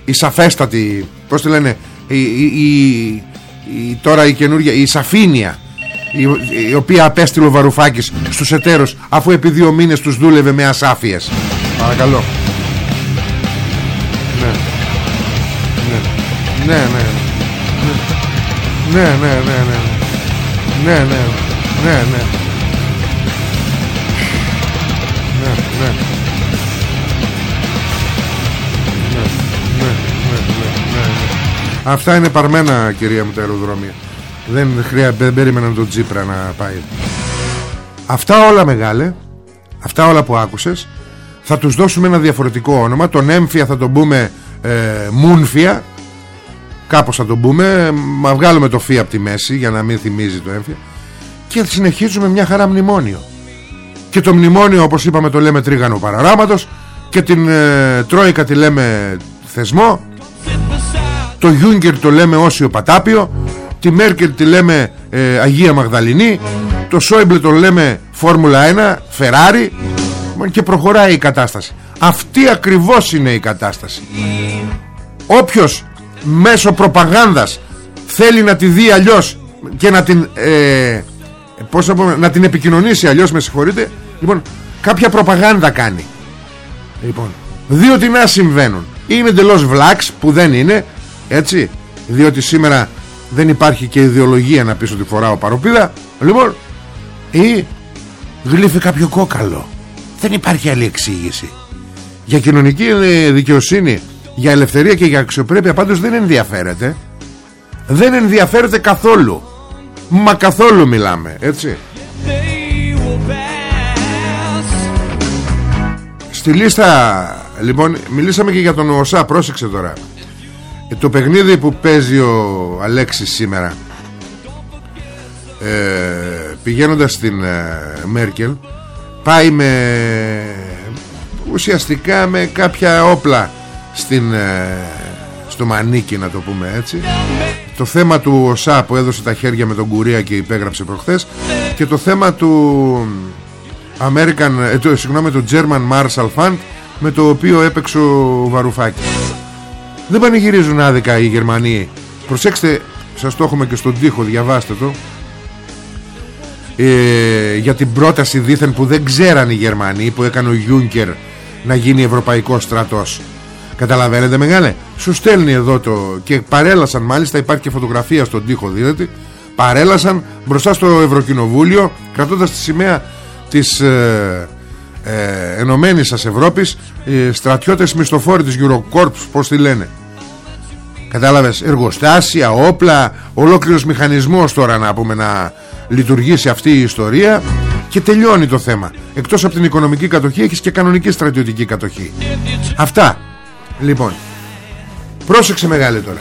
η σαφέστατη Πώς τη λένε η, η, η, Τώρα η καινούργια Η σαφήνεια η, οποία απέστειλε ο Βαρουφάκης στους εταίρους αφού επί δύο μήνες τους δούλευε με ασάφειες. Παρακαλώ. Ναι. Ναι ναι. Ναι ναι. Ναι ναι. Ναι ναι ναι ναι ναι ναι. Αυτά είναι παρμένα κυρία μου τα αεροδρόμια δεν, χρειά, δεν περίμεναν τον Τζίπρα να πάει. Αυτά όλα μεγάλε Αυτά όλα που άκουσες Θα τους δώσουμε ένα διαφορετικό όνομα. Τον έμφυα θα τον πούμε ε, Μούνφια Κάπως θα τον πούμε. Μα βγάλουμε το φι από τη μέση Για να μην θυμίζει το έμφυα. Και συνεχίζουμε μια χαρά μνημόνιο. Και το μνημόνιο όπως είπαμε το λέμε τρίγανο παραράματος Και την ε, Τρόικα τη λέμε θεσμό. Το Γιούγκερ το λέμε όσιο πατάπιο Τη Μέρκελ τη λέμε ε, Αγία Μαγδαληνή. Το Σόιμπλε το λέμε Φόρμουλα 1 Φεράρι. Και προχωράει η κατάσταση. Αυτή ακριβώς είναι η κατάσταση. Όποιος Μέσω προπαγάνδας Θέλει να τη δει αλλιώς Και να την ε, πώς να, να την επικοινωνήσει αλλιώς με συγχωρείτε. Λοιπόν κάποια προπαγάνδα κάνει. Λοιπόν, δύο τι να συμβαίνουν. Είναι εντελώς βλάξ που δεν είναι, έτσι, διότι σήμερα δεν υπάρχει και ιδεολογία να πεις ότι φοράω παροπίδα. Λοιπόν, ή γλύφει κάποιο κόκαλο. Δεν υπάρχει άλλη εξήγηση. Για κοινωνική δικαιοσύνη, για ελευθερία και για αξιοπρέπεια πάντως δεν ενδιαφέρεται. Δεν ενδιαφέρεται καθόλου. Μα καθόλου μιλάμε, έτσι. Στη λίστα, λοιπόν, μιλήσαμε και για τον ΟΣΑ, πρόσεξε τώρα. Ε, το παιχνίδι που παίζει ο Αλέξης σήμερα ε, πηγαίνοντας στην ε, Μέρκελ πάει με ουσιαστικά με κάποια όπλα στην, ε, στο μανίκι να το πούμε έτσι. Το θέμα του ΟΣΑ που έδωσε τα χέρια με τον Κουρία και υπέγραψε προχθές και το θέμα του American, ε, το, συγγνώμη, του German Marshall Fund με το οποίο έπαιξε ο Βαρουφάκης δεν πανηγυρίζουν άδικα οι Γερμανοί. Προσέξτε σας το έχουμε και στον τοίχο διαβάστε το. Ε, για την πρόταση δήθεν που δεν ξέραν οι Γερμανοί που έκανε ο Γιούνκερ να γίνει ευρωπαϊκός στρατός. Καταλαβαίνετε μεγάλε; Σου στέλνει εδώ το και παρέλασαν μάλιστα υπάρχει και φωτογραφία στον τοίχο δίδεται. Παρέλασαν μπροστά στο Ευρωκοινοβούλιο κρατώντας τη σημαία της ε, ε, Ενωμένης σας Ευρώπης ε, στρατιώτες μισθοφόροι της Eurocorps πως τη λένε. Κατάλαβες εργοστάσια, όπλα ολόκληρος μηχανισμός τώρα να πούμε να λειτουργήσει αυτή η ιστορία και τελειώνει το θέμα. Εκτός από την οικονομική κατοχή έχεις και κανονική στρατιωτική κατοχή. Αυτά. Λοιπόν πρόσεξε μεγάλη τώρα.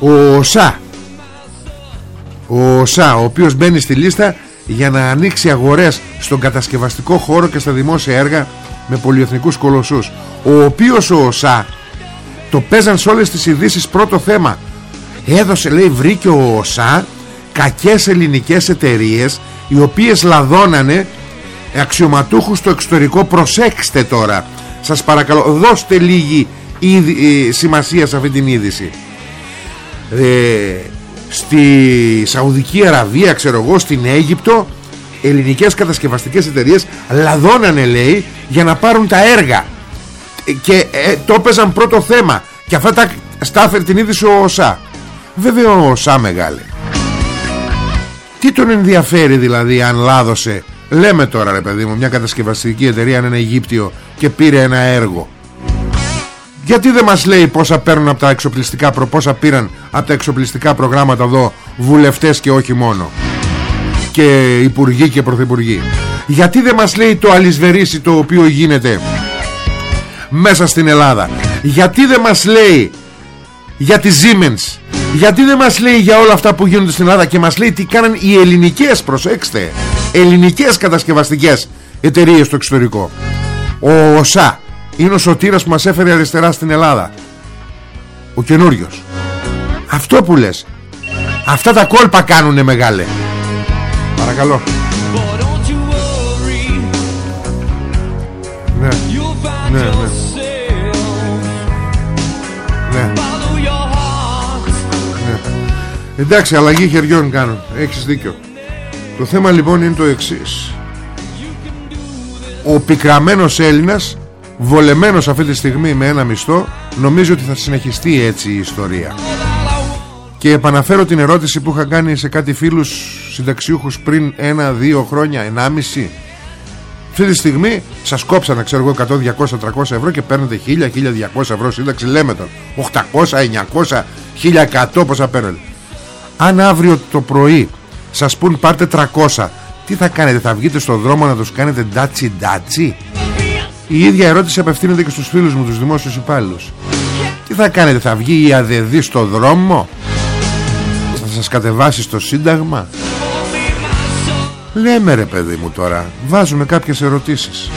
Ο ΟΣΑ ο ΟΣΑ ο οποίος μπαίνει στη λίστα για να ανοίξει αγορές στον κατασκευαστικό χώρο και στα δημόσια έργα με πολυεθνικούς κολοσσούς. Ο οποίος ο ΟΣΑ το παίζαν σε όλες τις ειδήσεις πρώτο θέμα. Έδωσε λέει βρήκε ο ΟΣΑ κακές ελληνικές εταιρείες οι οποίες λαδώνανε αξιωματούχους στο εξωτερικό. Προσέξτε τώρα. Σας παρακαλώ δώστε λίγη ε, σημασία σε αυτή την είδηση. Ε, στη Σαουδική Αραβία ξέρω εγώ στην Αίγυπτο ελληνικές κατασκευαστικές εταιρείες λαδώνανε λέει για να πάρουν τα έργα. Και ε, το έπαιζαν πρώτο θέμα. Και αυτά τα στάφερ την είδηση ο ΩΣΑ βέβαια ο ΩΣΑ μεγάλε. Τι τον ενδιαφέρει δηλαδή αν λάδωσε; Λέμε τώρα ρε παιδί μου μια κατασκευαστική εταιρεία αν είναι Αιγύπτιο και πήρε ένα έργο γιατί δεν μας λέει πόσα παίρνουν από τα εξοπλιστικά πόσα πήραν από τα εξοπλιστικά προγράμματα εδώ βουλευτές και όχι μόνο. Και υπουργοί και πρωθυπουργοί. Γιατί δεν μας λέει το αλυσβερίσι το οποίο γίνεται μέσα στην Ελλάδα. Γιατί δεν μας λέει για τη Siemens. Γιατί δεν μας λέει για όλα αυτά που γίνονται στην Ελλάδα και μας λέει τι κάναν οι ελληνικές προσέξτε ελληνικές κατασκευαστικές εταιρείες στο εξωτερικό. Ο ΟΣΑ είναι ο σωτήρας που μας έφερε αριστερά στην Ελλάδα. Ο καινούριος. αυτό που λες. Αυτά τα κόλπα κάνουνε μεγάλε. Παρακαλώ. Ναι. Ναι ναι. Ναι. Εντάξει αλλαγή χεριών κάνουν. Έχεις δίκιο. Το θέμα λοιπόν είναι το εξής. Ο πικραμένος Έλληνας βολεμένος αυτή τη στιγμή με ένα μισθό νομίζω ότι θα συνεχιστεί έτσι η ιστορία. Και επαναφέρω την ερώτηση που είχα κάνει σε κάτι φίλους συνταξιούχους πριν ένα, δύο χρόνια, ενάμιση. Αυτή τη στιγμή σας κόψανα ξέρω εγώ 100, 200, 300 ευρώ και παίρνετε 1000, 1200 ευρώ σύνταξη. Λέμε τώρα 800, 900, 1100 πόσα παίρνετε. Αν αύριο το πρωί σας πούν πάρτε 300 τι θα κάνετε θα βγείτε στον δρόμο να τους κάνετε ντάτσι ντάτσι η ίδια ερώτηση απευθύνεται και στους φίλους μου τους δημόσιους υπάλληλους. Τι θα κάνετε θα βγει η ΑΔΕΔΗ στο δρόμο; Θα σας κατεβάσει στο σύνταγμα; Λέμε ρε παιδί μου τώρα Βάζουμε κάποιες ερωτήσεις.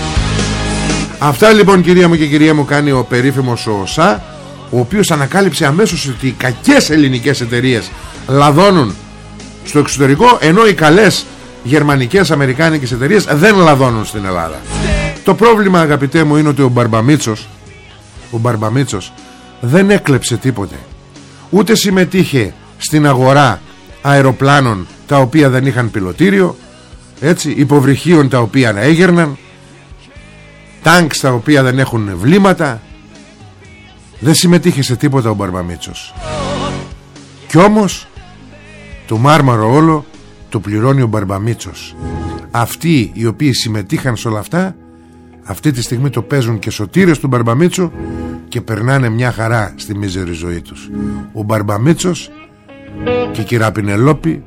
Αυτά λοιπόν κυρία μου και κυρία μου κάνει ο περίφημος ο ΟΟΣΑ Ο οποίος ανακάλυψε αμέσως ότι οι κακές ελληνικές εταιρείες Λαδώνουν στο εξωτερικό Ενώ οι καλές γερμανικές αμερικάνικες εταιρείες δεν λαδώνουν στην Ελλάδα το πρόβλημα αγαπητέ μου είναι ότι ο Μπαρμπαμίτσος Ο Μπαρμπαμίτσος Δεν έκλεψε τίποτε. Ούτε συμμετείχε στην αγορά αεροπλάνων Τα οποία δεν είχαν πιλωτήριο Έτσι Υποβρυχίων τα οποία έγερναν τάγκς τα οποία δεν έχουν βλήματα. Δεν συμμετείχε σε τίποτα ο Μπαρμπαμίτσος. Κι όμως το μάρμαρο όλο το πληρώνει ο Μπαρμπαμίτσος. Αυτοί οι οποίοι συμμετείχαν σε όλα αυτά αυτή τη στιγμή το παίζουν και σωτήρες του Μπαρμπαμίτσου και περνάνε μια χαρά στη μίζερη ζωή τους. Ο Μπαρμπαμίτσος και η κυρία Πινελόπη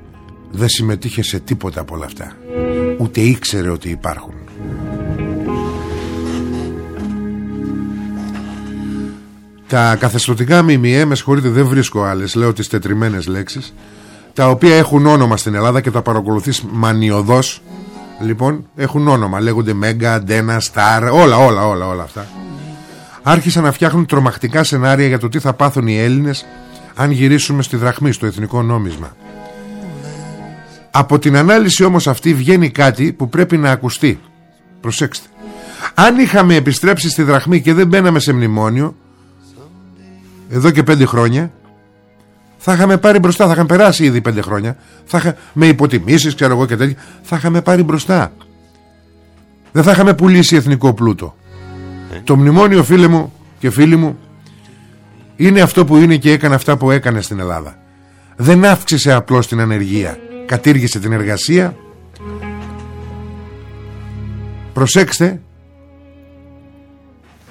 δεν συμμετείχε σε τίποτα από όλα αυτά. Ούτε ήξερε ότι υπάρχουν. Τα καθεστωτικά μιμιέ με συγχωρείτε δεν βρίσκω άλλες λέω τις τετριμένες λέξεις τα οποία έχουν όνομα στην Ελλάδα και τα παρακολουθείς μανιωδώς λοιπόν έχουν όνομα. Λέγονται Μέγκα, Αντένα, Σταρ όλα όλα όλα όλα αυτά. Άρχισαν να φτιάχνουν τρομακτικά σενάρια για το τι θα πάθουν οι Έλληνες αν γυρίσουμε στη δραχμή στο εθνικό νόμισμα. Από την ανάλυση όμως αυτή βγαίνει κάτι που πρέπει να ακουστεί. Προσέξτε. Αν είχαμε επιστρέψει στη δραχμή και δεν μπαίναμε σε μνημόνιο εδώ και πέντε χρόνια θα είχαμε πάρει μπροστά, θα είχαμε περάσει ήδη πέντε χρόνια. Θα με υποτιμήσεις ξέρω εγώ και τέτοια. Θα είχαμε πάρει μπροστά. Δεν θα είχαμε πουλήσει εθνικό πλούτο. Ε. το μνημόνιο φίλε μου και φίλοι μου είναι αυτό που είναι και έκανε αυτά που έκανε στην Ελλάδα. Δεν αύξησε απλώς την ανεργία. Κατήργησε την εργασία. Προσέξτε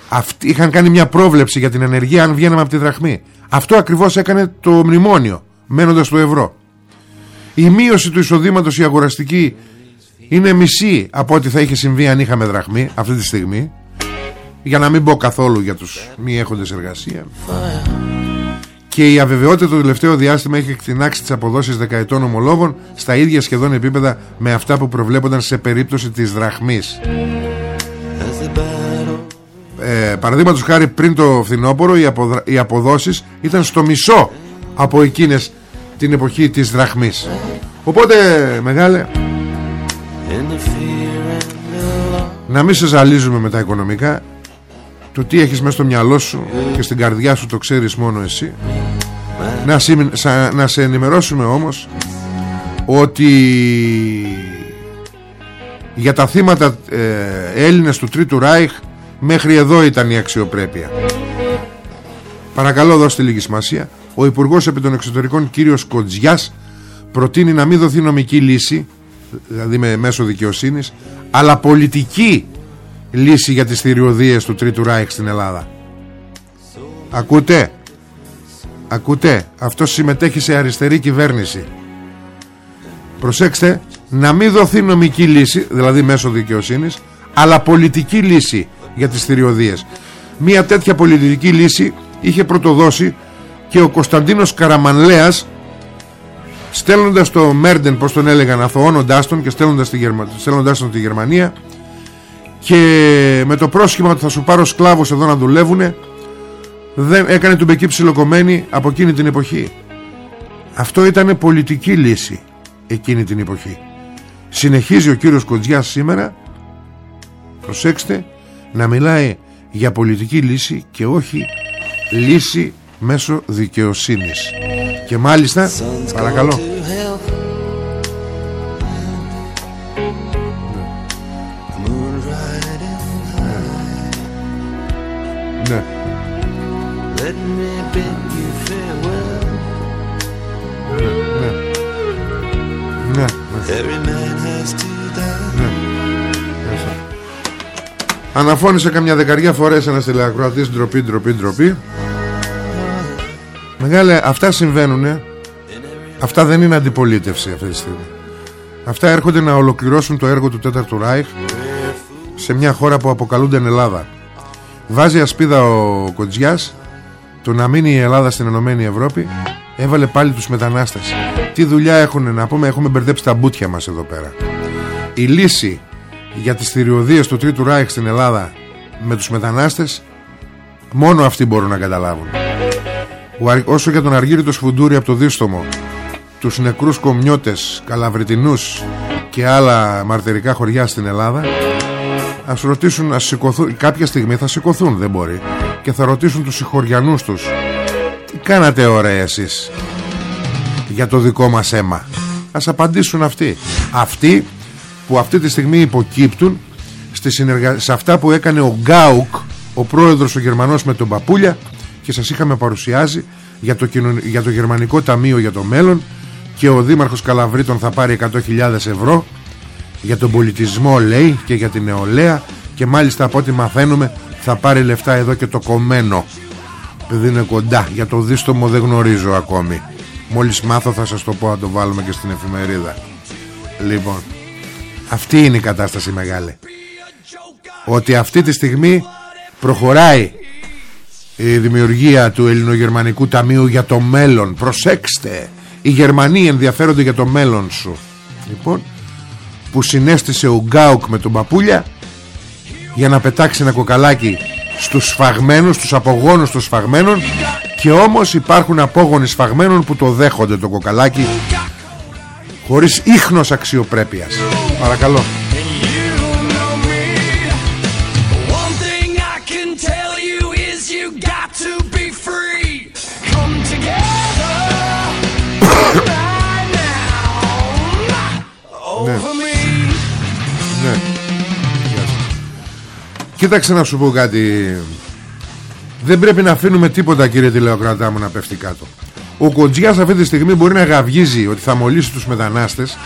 αυτοί είχαν κάνει μια πρόβλεψη για την ενεργεία αν βγαίναμε από τη δραχμή. Αυτό ακριβώς έκανε το μνημόνιο, μένοντας στο ευρώ. Η μείωση του εισοδήματος η αγοραστική είναι μισή από ό,τι θα είχε συμβεί αν είχαμε δραχμή αυτή τη στιγμή. Για να μην πω καθόλου για τους μη έχοντες εργασία. Και η αβεβαιότητα το τελευταίο διάστημα έχει εκτινάξει τις αποδόσεις δεκαετών ομολόγων στα ίδια σχεδόν επίπεδα με αυτά που προβλέπονταν σε περίπτωση της δραχμής ε, παραδείγματος χάρη πριν το φθινόπωρο οι, αποδρα... οι αποδόσεις ήταν στο μισό από εκείνες την εποχή της δραχμής. Οπότε μεγάλε να μην σε ζαλίζουμε με τα οικονομικά. Το τι έχεις μέσα στο μυαλό σου και στην καρδιά σου το ξέρεις μόνο εσύ. Να, να σε ενημερώσουμε όμως ότι για τα θύματα ε, Έλληνες του Τρίτου Ράιχ Μέχρι εδώ ήταν η αξιοπρέπεια. Παρακαλώ δώστε λίγη σημασία. Ο Υπουργός επί των Εξωτερικών κύριος Κοντζιάς Προτείνει να μην δοθεί νομική λύση Δηλαδή με μέσω δικαιοσύνης Αλλά πολιτική λύση για τις θηριωδίες του Τρίτου Ράιχ στην Ελλάδα. Ακούτε; Ακούτε; Αυτό συμμετέχει σε αριστερή κυβέρνηση. Προσέξτε Να μην δοθεί νομική λύση Δηλαδή μέσω δικαιοσύνης Αλλά πολιτική λύση για τις θηριωδίες. Μία τέτοια πολιτική λύση είχε πρωτοδώσει και ο Κωνσταντίνος Καραμανλέας στέλνοντας το Μέρντεν πως τον έλεγαν αθωώνοντάς τον και στέλνοντας, τη Γερμα... στέλνοντας τον τη Γερμανία και με το πρόσχημα ότι θα σου πάρω σκλάβους εδώ να δουλεύουν δεν έκανε του μπεκί ψιλοκομμένη από εκείνη την εποχή. Αυτό ήταν πολιτική λύση εκείνη την εποχή. Συνεχίζει ο κύριος Κοντζιάς σήμερα. Προσέξτε να μιλάει για πολιτική λύση και όχι λύση μέσω δικαιοσύνης και μάλιστα παρακαλώ ναι. Ναι. Ναι. Ναι. Αναφώνησε καμιά δεκαριά φορές ένας τηλεακροατής ντροπή, ντροπή, ντροπή. Μεγάλε, αυτά συμβαίνουν Αυτά δεν είναι αντιπολίτευση αυτή τη στιγμή. Αυτά έρχονται να ολοκληρώσουν το έργο του τέταρτου Ράιχ Σε μια χώρα που αποκαλούνται Ελλάδα. Βάζει ασπίδα ο Κοντζιάς Το να μείνει η Ελλάδα στην Ενωμένη Ευρώπη Έβαλε πάλι τους μετανάστες. Τι δουλειά έχουν να πούμε Έχουμε μπερδέψει τα μπούτια μας εδώ πέρα. Η λύση για τις θηριωδίες του Τρίτου Ράιχ στην Ελλάδα με τους μετανάστες μόνο αυτοί μπορούν να καταλάβουν. Όσο για τον Αργύριτο Σφουντούρη από το Δίστομο τους νεκρούς κομιώτες, καλαβριτινούς και άλλα μαρτερικά χωριά στην Ελλάδα ας ρωτήσουν ας σηκωθούν, κάποια στιγμή θα σηκωθούν δεν μπορεί και θα ρωτήσουν τους συγχωριανούς τους τι κάνατε ωραία εσείς για το δικό μας αίμα; Ας απαντήσουν αυτοί. Αυτοί που αυτή τη στιγμή υποκύπτουν στη συνεργα... σε αυτά που έκανε ο Γκάουκ ο πρόεδρος ο Γερμανός με τον Παπούλια και σας είχαμε παρουσιάσει για το, για το Γερμανικό Ταμείο για το μέλλον και ο Δήμαρχος Καλαβρίτων θα πάρει 100.000 ευρώ για τον πολιτισμό λέει και για την νεολαία και μάλιστα από ό,τι μαθαίνουμε θα πάρει λεφτά εδώ και το κομμένο. Επειδή είναι κοντά για το δίστομο δεν γνωρίζω ακόμη. Μόλις μάθω θα σας το πω να το βάλουμε και στην εφημερίδα. Λοιπόν αυτή είναι η κατάσταση μεγάλη. Ότι αυτή τη στιγμή προχωράει η δημιουργία του Ελληνογερμανικού Ταμείου για το μέλλον. Προσέξτε οι Γερμανοί ενδιαφέρονται για το μέλλον σου. Λοιπόν που συνέστησε ο Γκάουκ με τον Παπούλια για να πετάξει ένα κοκαλάκι στους σφαγμένους, στους απογόνους των σφαγμένων και όμως υπάρχουν απόγονοι σφαγμένων που το δέχονται το κοκαλάκι χωρίς ίχνος αξιοπρέπειας παρακαλώ. Κοίταξε να σου πω κάτι. Δεν πρέπει να αφήνουμε τίποτα κύριε τηλεοκρατά μου να πέφτει κάτω. Ο Κοντζιάς αυτή τη στιγμή μπορεί να γαυγίζει Ότι θα μολύσει τους μετανάστες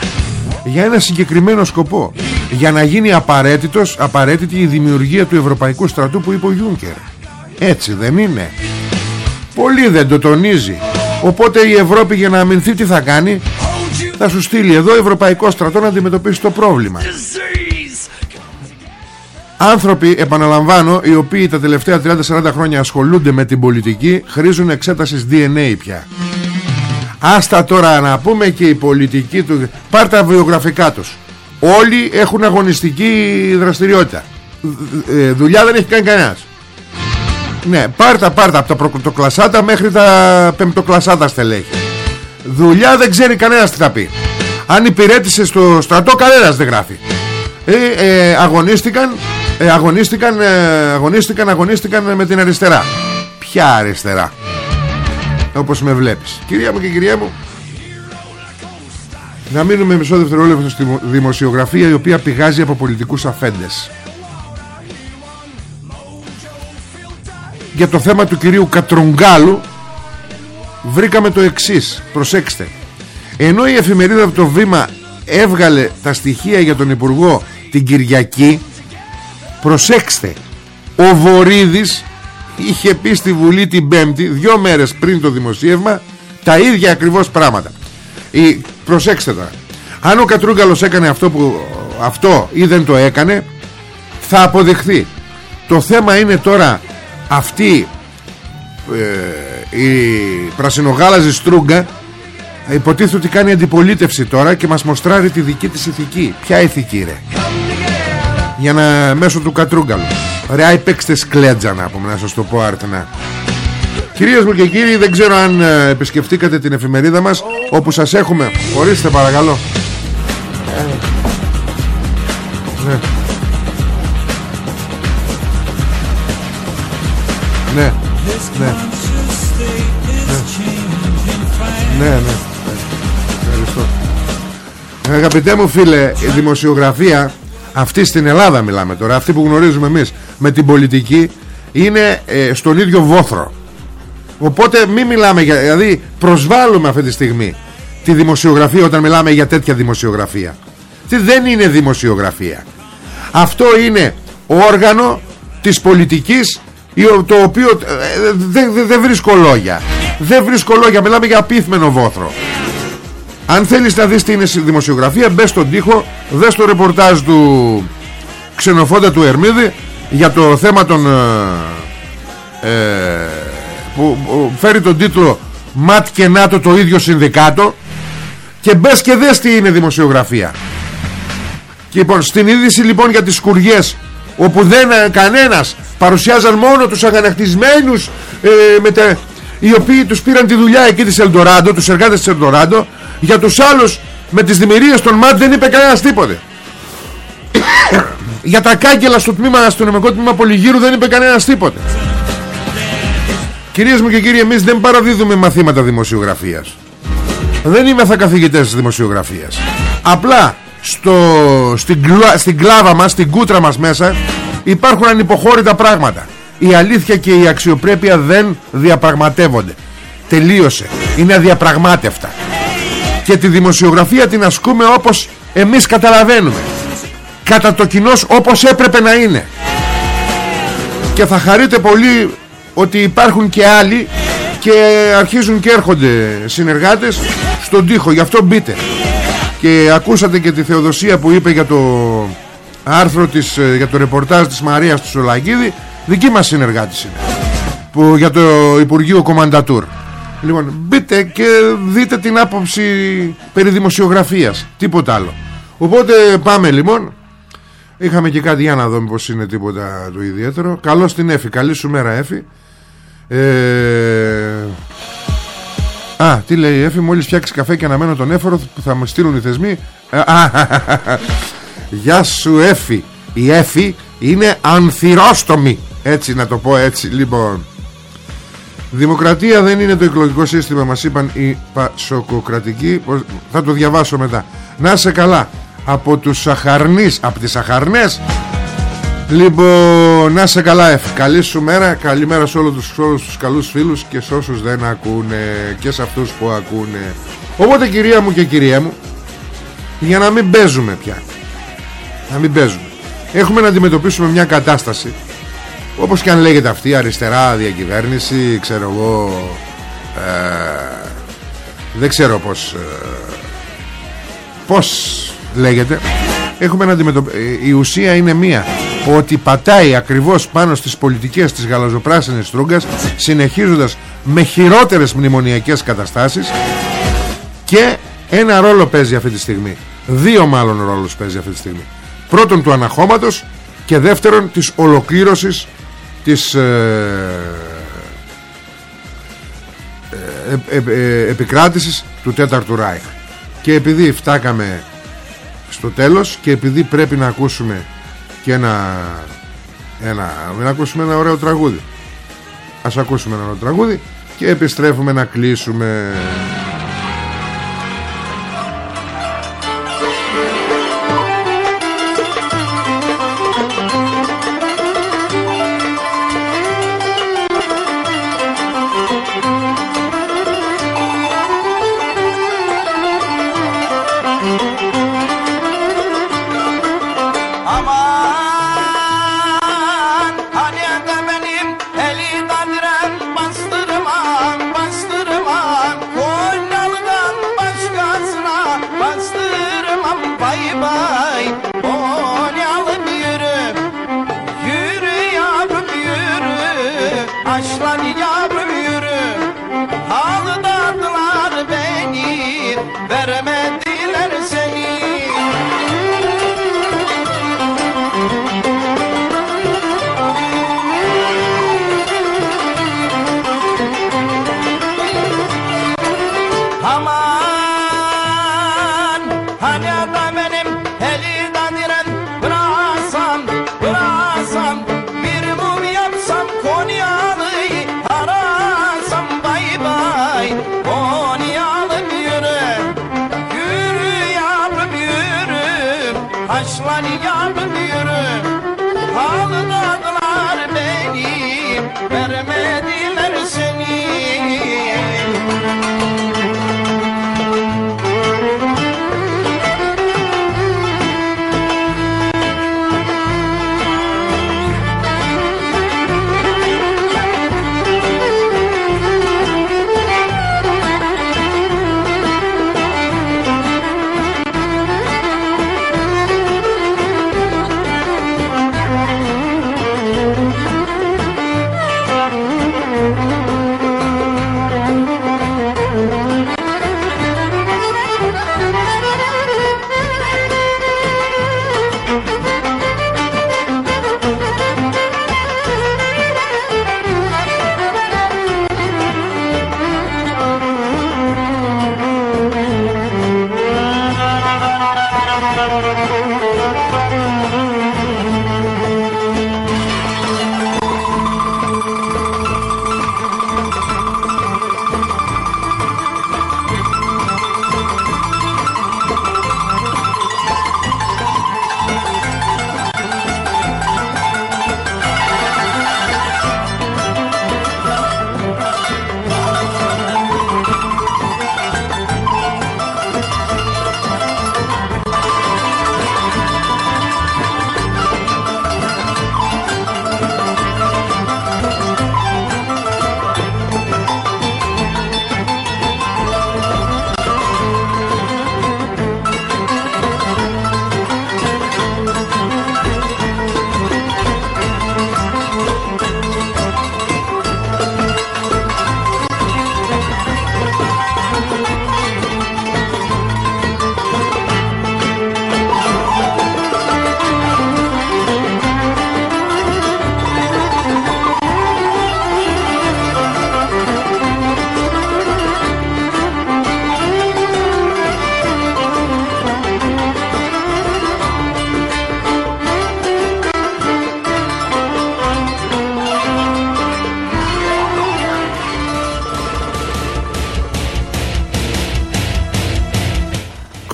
Για ένα συγκεκριμένο σκοπό. Για να γίνει απαραίτητος Απαραίτητη η δημιουργία του Ευρωπαϊκού Στρατού Που είπε ο Γιούνκερ. Έτσι δεν είναι. Πολύ δεν το τονίζει. Οπότε η Ευρώπη για να αμυνθεί τι θα κάνει; Θα σου στείλει εδώ Ευρωπαϊκό Στρατό να αντιμετωπίσει το πρόβλημα. Άνθρωποι, επαναλαμβάνω, οι οποίοι τα τελευταία 30-40 χρόνια ασχολούνται με την πολιτική, χρήζουν εξέτασης DNA πια. Άστα τώρα να πούμε και η πολιτική του... Πάρ τα βιογραφικά τους. Όλοι έχουν αγωνιστική δραστηριότητα. Ε, δουλειά δεν έχει κάνει κανένας. Ναι, πάρτα, πάρτα από τα πρωτοκλασάτα μέχρι τα πεμπτοκλασάτα στελέχη. Δουλειά δεν ξέρει κανένας τι θα πει. Αν υπηρέτησε στο στρατό, κανένας δεν γράφει. Ε, ε, αγωνίστηκαν ε, αγωνίστηκαν, ε, αγωνίστηκαν, αγωνίστηκαν με την αριστερά. Ποια αριστερά; Όπως με βλέπεις. Κυρία μου και κυρία μου, να μείνουμε μισό δευτερόλεπτο στη δημοσιογραφία η οποία πηγάζει από πολιτικούς αφέντες. Για το θέμα του κυρίου Κατρογκάλου βρήκαμε το εξής. Προσέξτε. Ενώ η εφημερίδα από το βήμα έβγαλε τα στοιχεία για τον Υπουργό την Κυριακή προσέξτε ο Βορύδης είχε πει στη Βουλή την Πέμπτη δυο μέρες πριν το δημοσίευμα τα ίδια ακριβώς πράγματα. Η, προσέξτε τώρα. Αν ο Κατρούγκαλος έκανε αυτό που αυτό ή δεν το έκανε θα αποδειχθεί. Το θέμα είναι τώρα αυτή ε, η πρασινογάλαζη στρούγκα υποτίθεται ότι κάνει αντιπολίτευση τώρα και μας μοστράρει τη δική της ηθική. Ποια ηθική ρε; Για να μέσω του κατρούγκαλου Ρε άι παίξτε σκλέτζα να πούμε να σας το πω άρθνα Κυρίες μου και κύριοι δεν ξέρω αν ε, επισκεφτήκατε την εφημερίδα μας Όπου σας έχουμε. Ορίστε παρακαλώ. Ναι. Ναι. Ναι. Ναι Ναι. Ευχαριστώ. Αγαπητέ μου φίλε η δημοσιογραφία αυτή στην Ελλάδα μιλάμε τώρα αυτή που γνωρίζουμε εμείς με την πολιτική είναι ε, στον ίδιο βόθρο. Οπότε μην μιλάμε για δηλαδή προσβάλλουμε αυτή τη στιγμή τη δημοσιογραφία όταν μιλάμε για τέτοια δημοσιογραφία. Τι δεν είναι δημοσιογραφία. Αυτό είναι όργανο της πολιτικής το οποίο ε, δεν δε, δε βρίσκω λόγια. Δεν βρίσκω λόγια μιλάμε για απίθμενο βόθρο αν θέλεις να δεις τι είναι δημοσιογραφία Μπες στον τοίχο Δες το ρεπορτάζ του Ξενοφόντα του Ερμίδη Για το θέμα των ε, ε που, φέρει τον τίτλο Ματ και ΝΑΤΟ το ίδιο συνδικάτο Και μπες και δες τι είναι δημοσιογραφία. Και λοιπόν, στην είδηση λοιπόν για τις σκουριές όπου δεν ε, κανένας παρουσιάζαν μόνο τους αγανακτισμένους ε, με τα, οι οποίοι τους πήραν τη δουλειά εκεί της Ελντοράντο τους εργάτες της Ελντοράντο για τους άλλους με τις δημιουργίες των ΜΑΤ δεν είπε κανένας τίποτε για τα κάγκελα στο τμήμα αστυνομικό τμήμα Πολυγύρου δεν είπε κανένας τίποτε Κυρίες μου και κύριοι εμείς δεν παραδίδουμε μαθήματα δημοσιογραφίας Δεν είμαι θα καθηγητές της δημοσιογραφίας Απλά στο, στην, στην κλάβα μας, στην κούτρα μας μέσα υπάρχουν ανυποχώρητα πράγματα. Η αλήθεια και η αξιοπρέπεια δεν διαπραγματεύονται. Τελείωσε. Είναι αδιαπραγμάτευτα. Και τη δημοσιογραφία την ασκούμε όπως εμείς καταλαβαίνουμε. Κατά το κοινός όπως έπρεπε να είναι. Και θα χαρείτε πολύ ότι υπάρχουν και άλλοι και αρχίζουν και έρχονται συνεργάτες στον τοίχο. Γι' αυτό μπείτε. Και ακούσατε και τη Θεοδοσία που είπε για το άρθρο της, ε, για το ρεπορτάζ της Μαρίας του Σολαγίδη δική μας συνεργάτης είναι που, για το Υπουργείο Κομαντατούρ λοιπόν μπείτε και δείτε την άποψη περί δημοσιογραφίας τίποτα άλλο οπότε πάμε λοιπόν είχαμε και κάτι για να δούμε πως είναι τίποτα το ιδιαίτερο καλώς την Έφη καλή σου μέρα Έφη ε... Α, τι λέει η Έφη, μόλις φτιάξεις καφέ και αναμένω τον έφορο που θα μου στείλουν οι θεσμοί. Ε, Γεια σου Έφη. Η Έφη είναι ανθυρόστομη. Έτσι να το πω έτσι. Λοιπόν, Δημοκρατία δεν είναι το εκλογικό σύστημα μας είπαν οι πασοκοκρατικοί. Θα το διαβάσω μετά. Να σε καλά. Από τους σαχαρνείς Από τις σαχαρνές. Λοιπόν, να σε καλά Εφ. Καλή σου μέρα, καλημέρα σε όλους τους, όλους τους καλούς φίλους και σε όσους δεν ακούνε και σε αυτούς που ακούνε. Οπότε κυρία μου και κυρία μου, για να μην παίζουμε πια, να μην παίζουμε, έχουμε να αντιμετωπίσουμε μια κατάσταση, όπως και αν λέγεται αυτή, αριστερά διακυβέρνηση, ξέρω εγώ, ε, δεν ξέρω πώς, ε, πώς λέγεται, έχουμε να αντιμετωπίσουμε, η ουσία είναι μία. Ότι πατάει ακριβώς πάνω στις πολιτικές της γαλαζοπράσινης τρούγκας συνεχίζοντας με χειρότερες μνημονιακές καταστάσεις. Και ένα ρόλο παίζει αυτή τη στιγμή. Δύο μάλλον ρόλους παίζει αυτή τη στιγμή. Πρώτον του αναχώματος και δεύτερον της ολοκλήρωσης της ε, ε, ε, ε επικράτησης του τέταρτου Ράιχ. Και επειδή φτάκαμε στο τέλος και επειδή πρέπει να ακούσουμε και ένα, ένα, να ακούσουμε ένα ωραίο τραγούδι. Ας ακούσουμε ένα ωραίο τραγούδι και επιστρέφουμε να κλείσουμε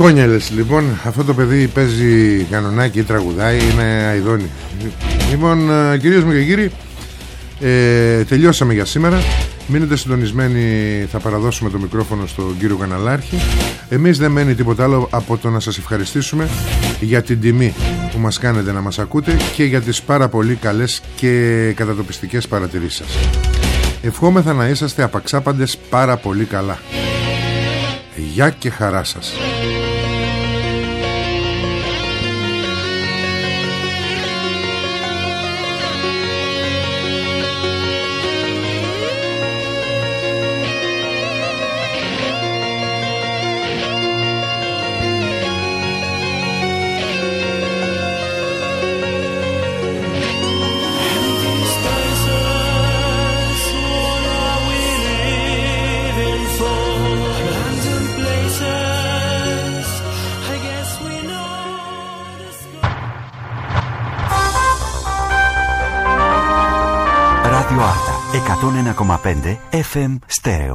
Κόνιαλες λοιπόν Αυτό το παιδί παίζει κανονάκι ή τραγουδάει Είναι αηδόνι Λοιπόν ε, κυρίες μου και κύριοι ε, Τελειώσαμε για σήμερα. Μείνετε συντονισμένοι Θα παραδώσουμε το μικρόφωνο στον κύριο Καναλάρχη. Εμείς δεν μένει τίποτα άλλο Από το να σας ευχαριστήσουμε Για την τιμή που μας κάνετε να μας ακούτε Και για τις πάρα πολύ καλές Και κατατοπιστικές παρατηρήσεις σας. Ευχόμεθα να είσαστε απαξάπαντες πάρα πολύ καλά. Γεια και χαρά σας FM Stereo.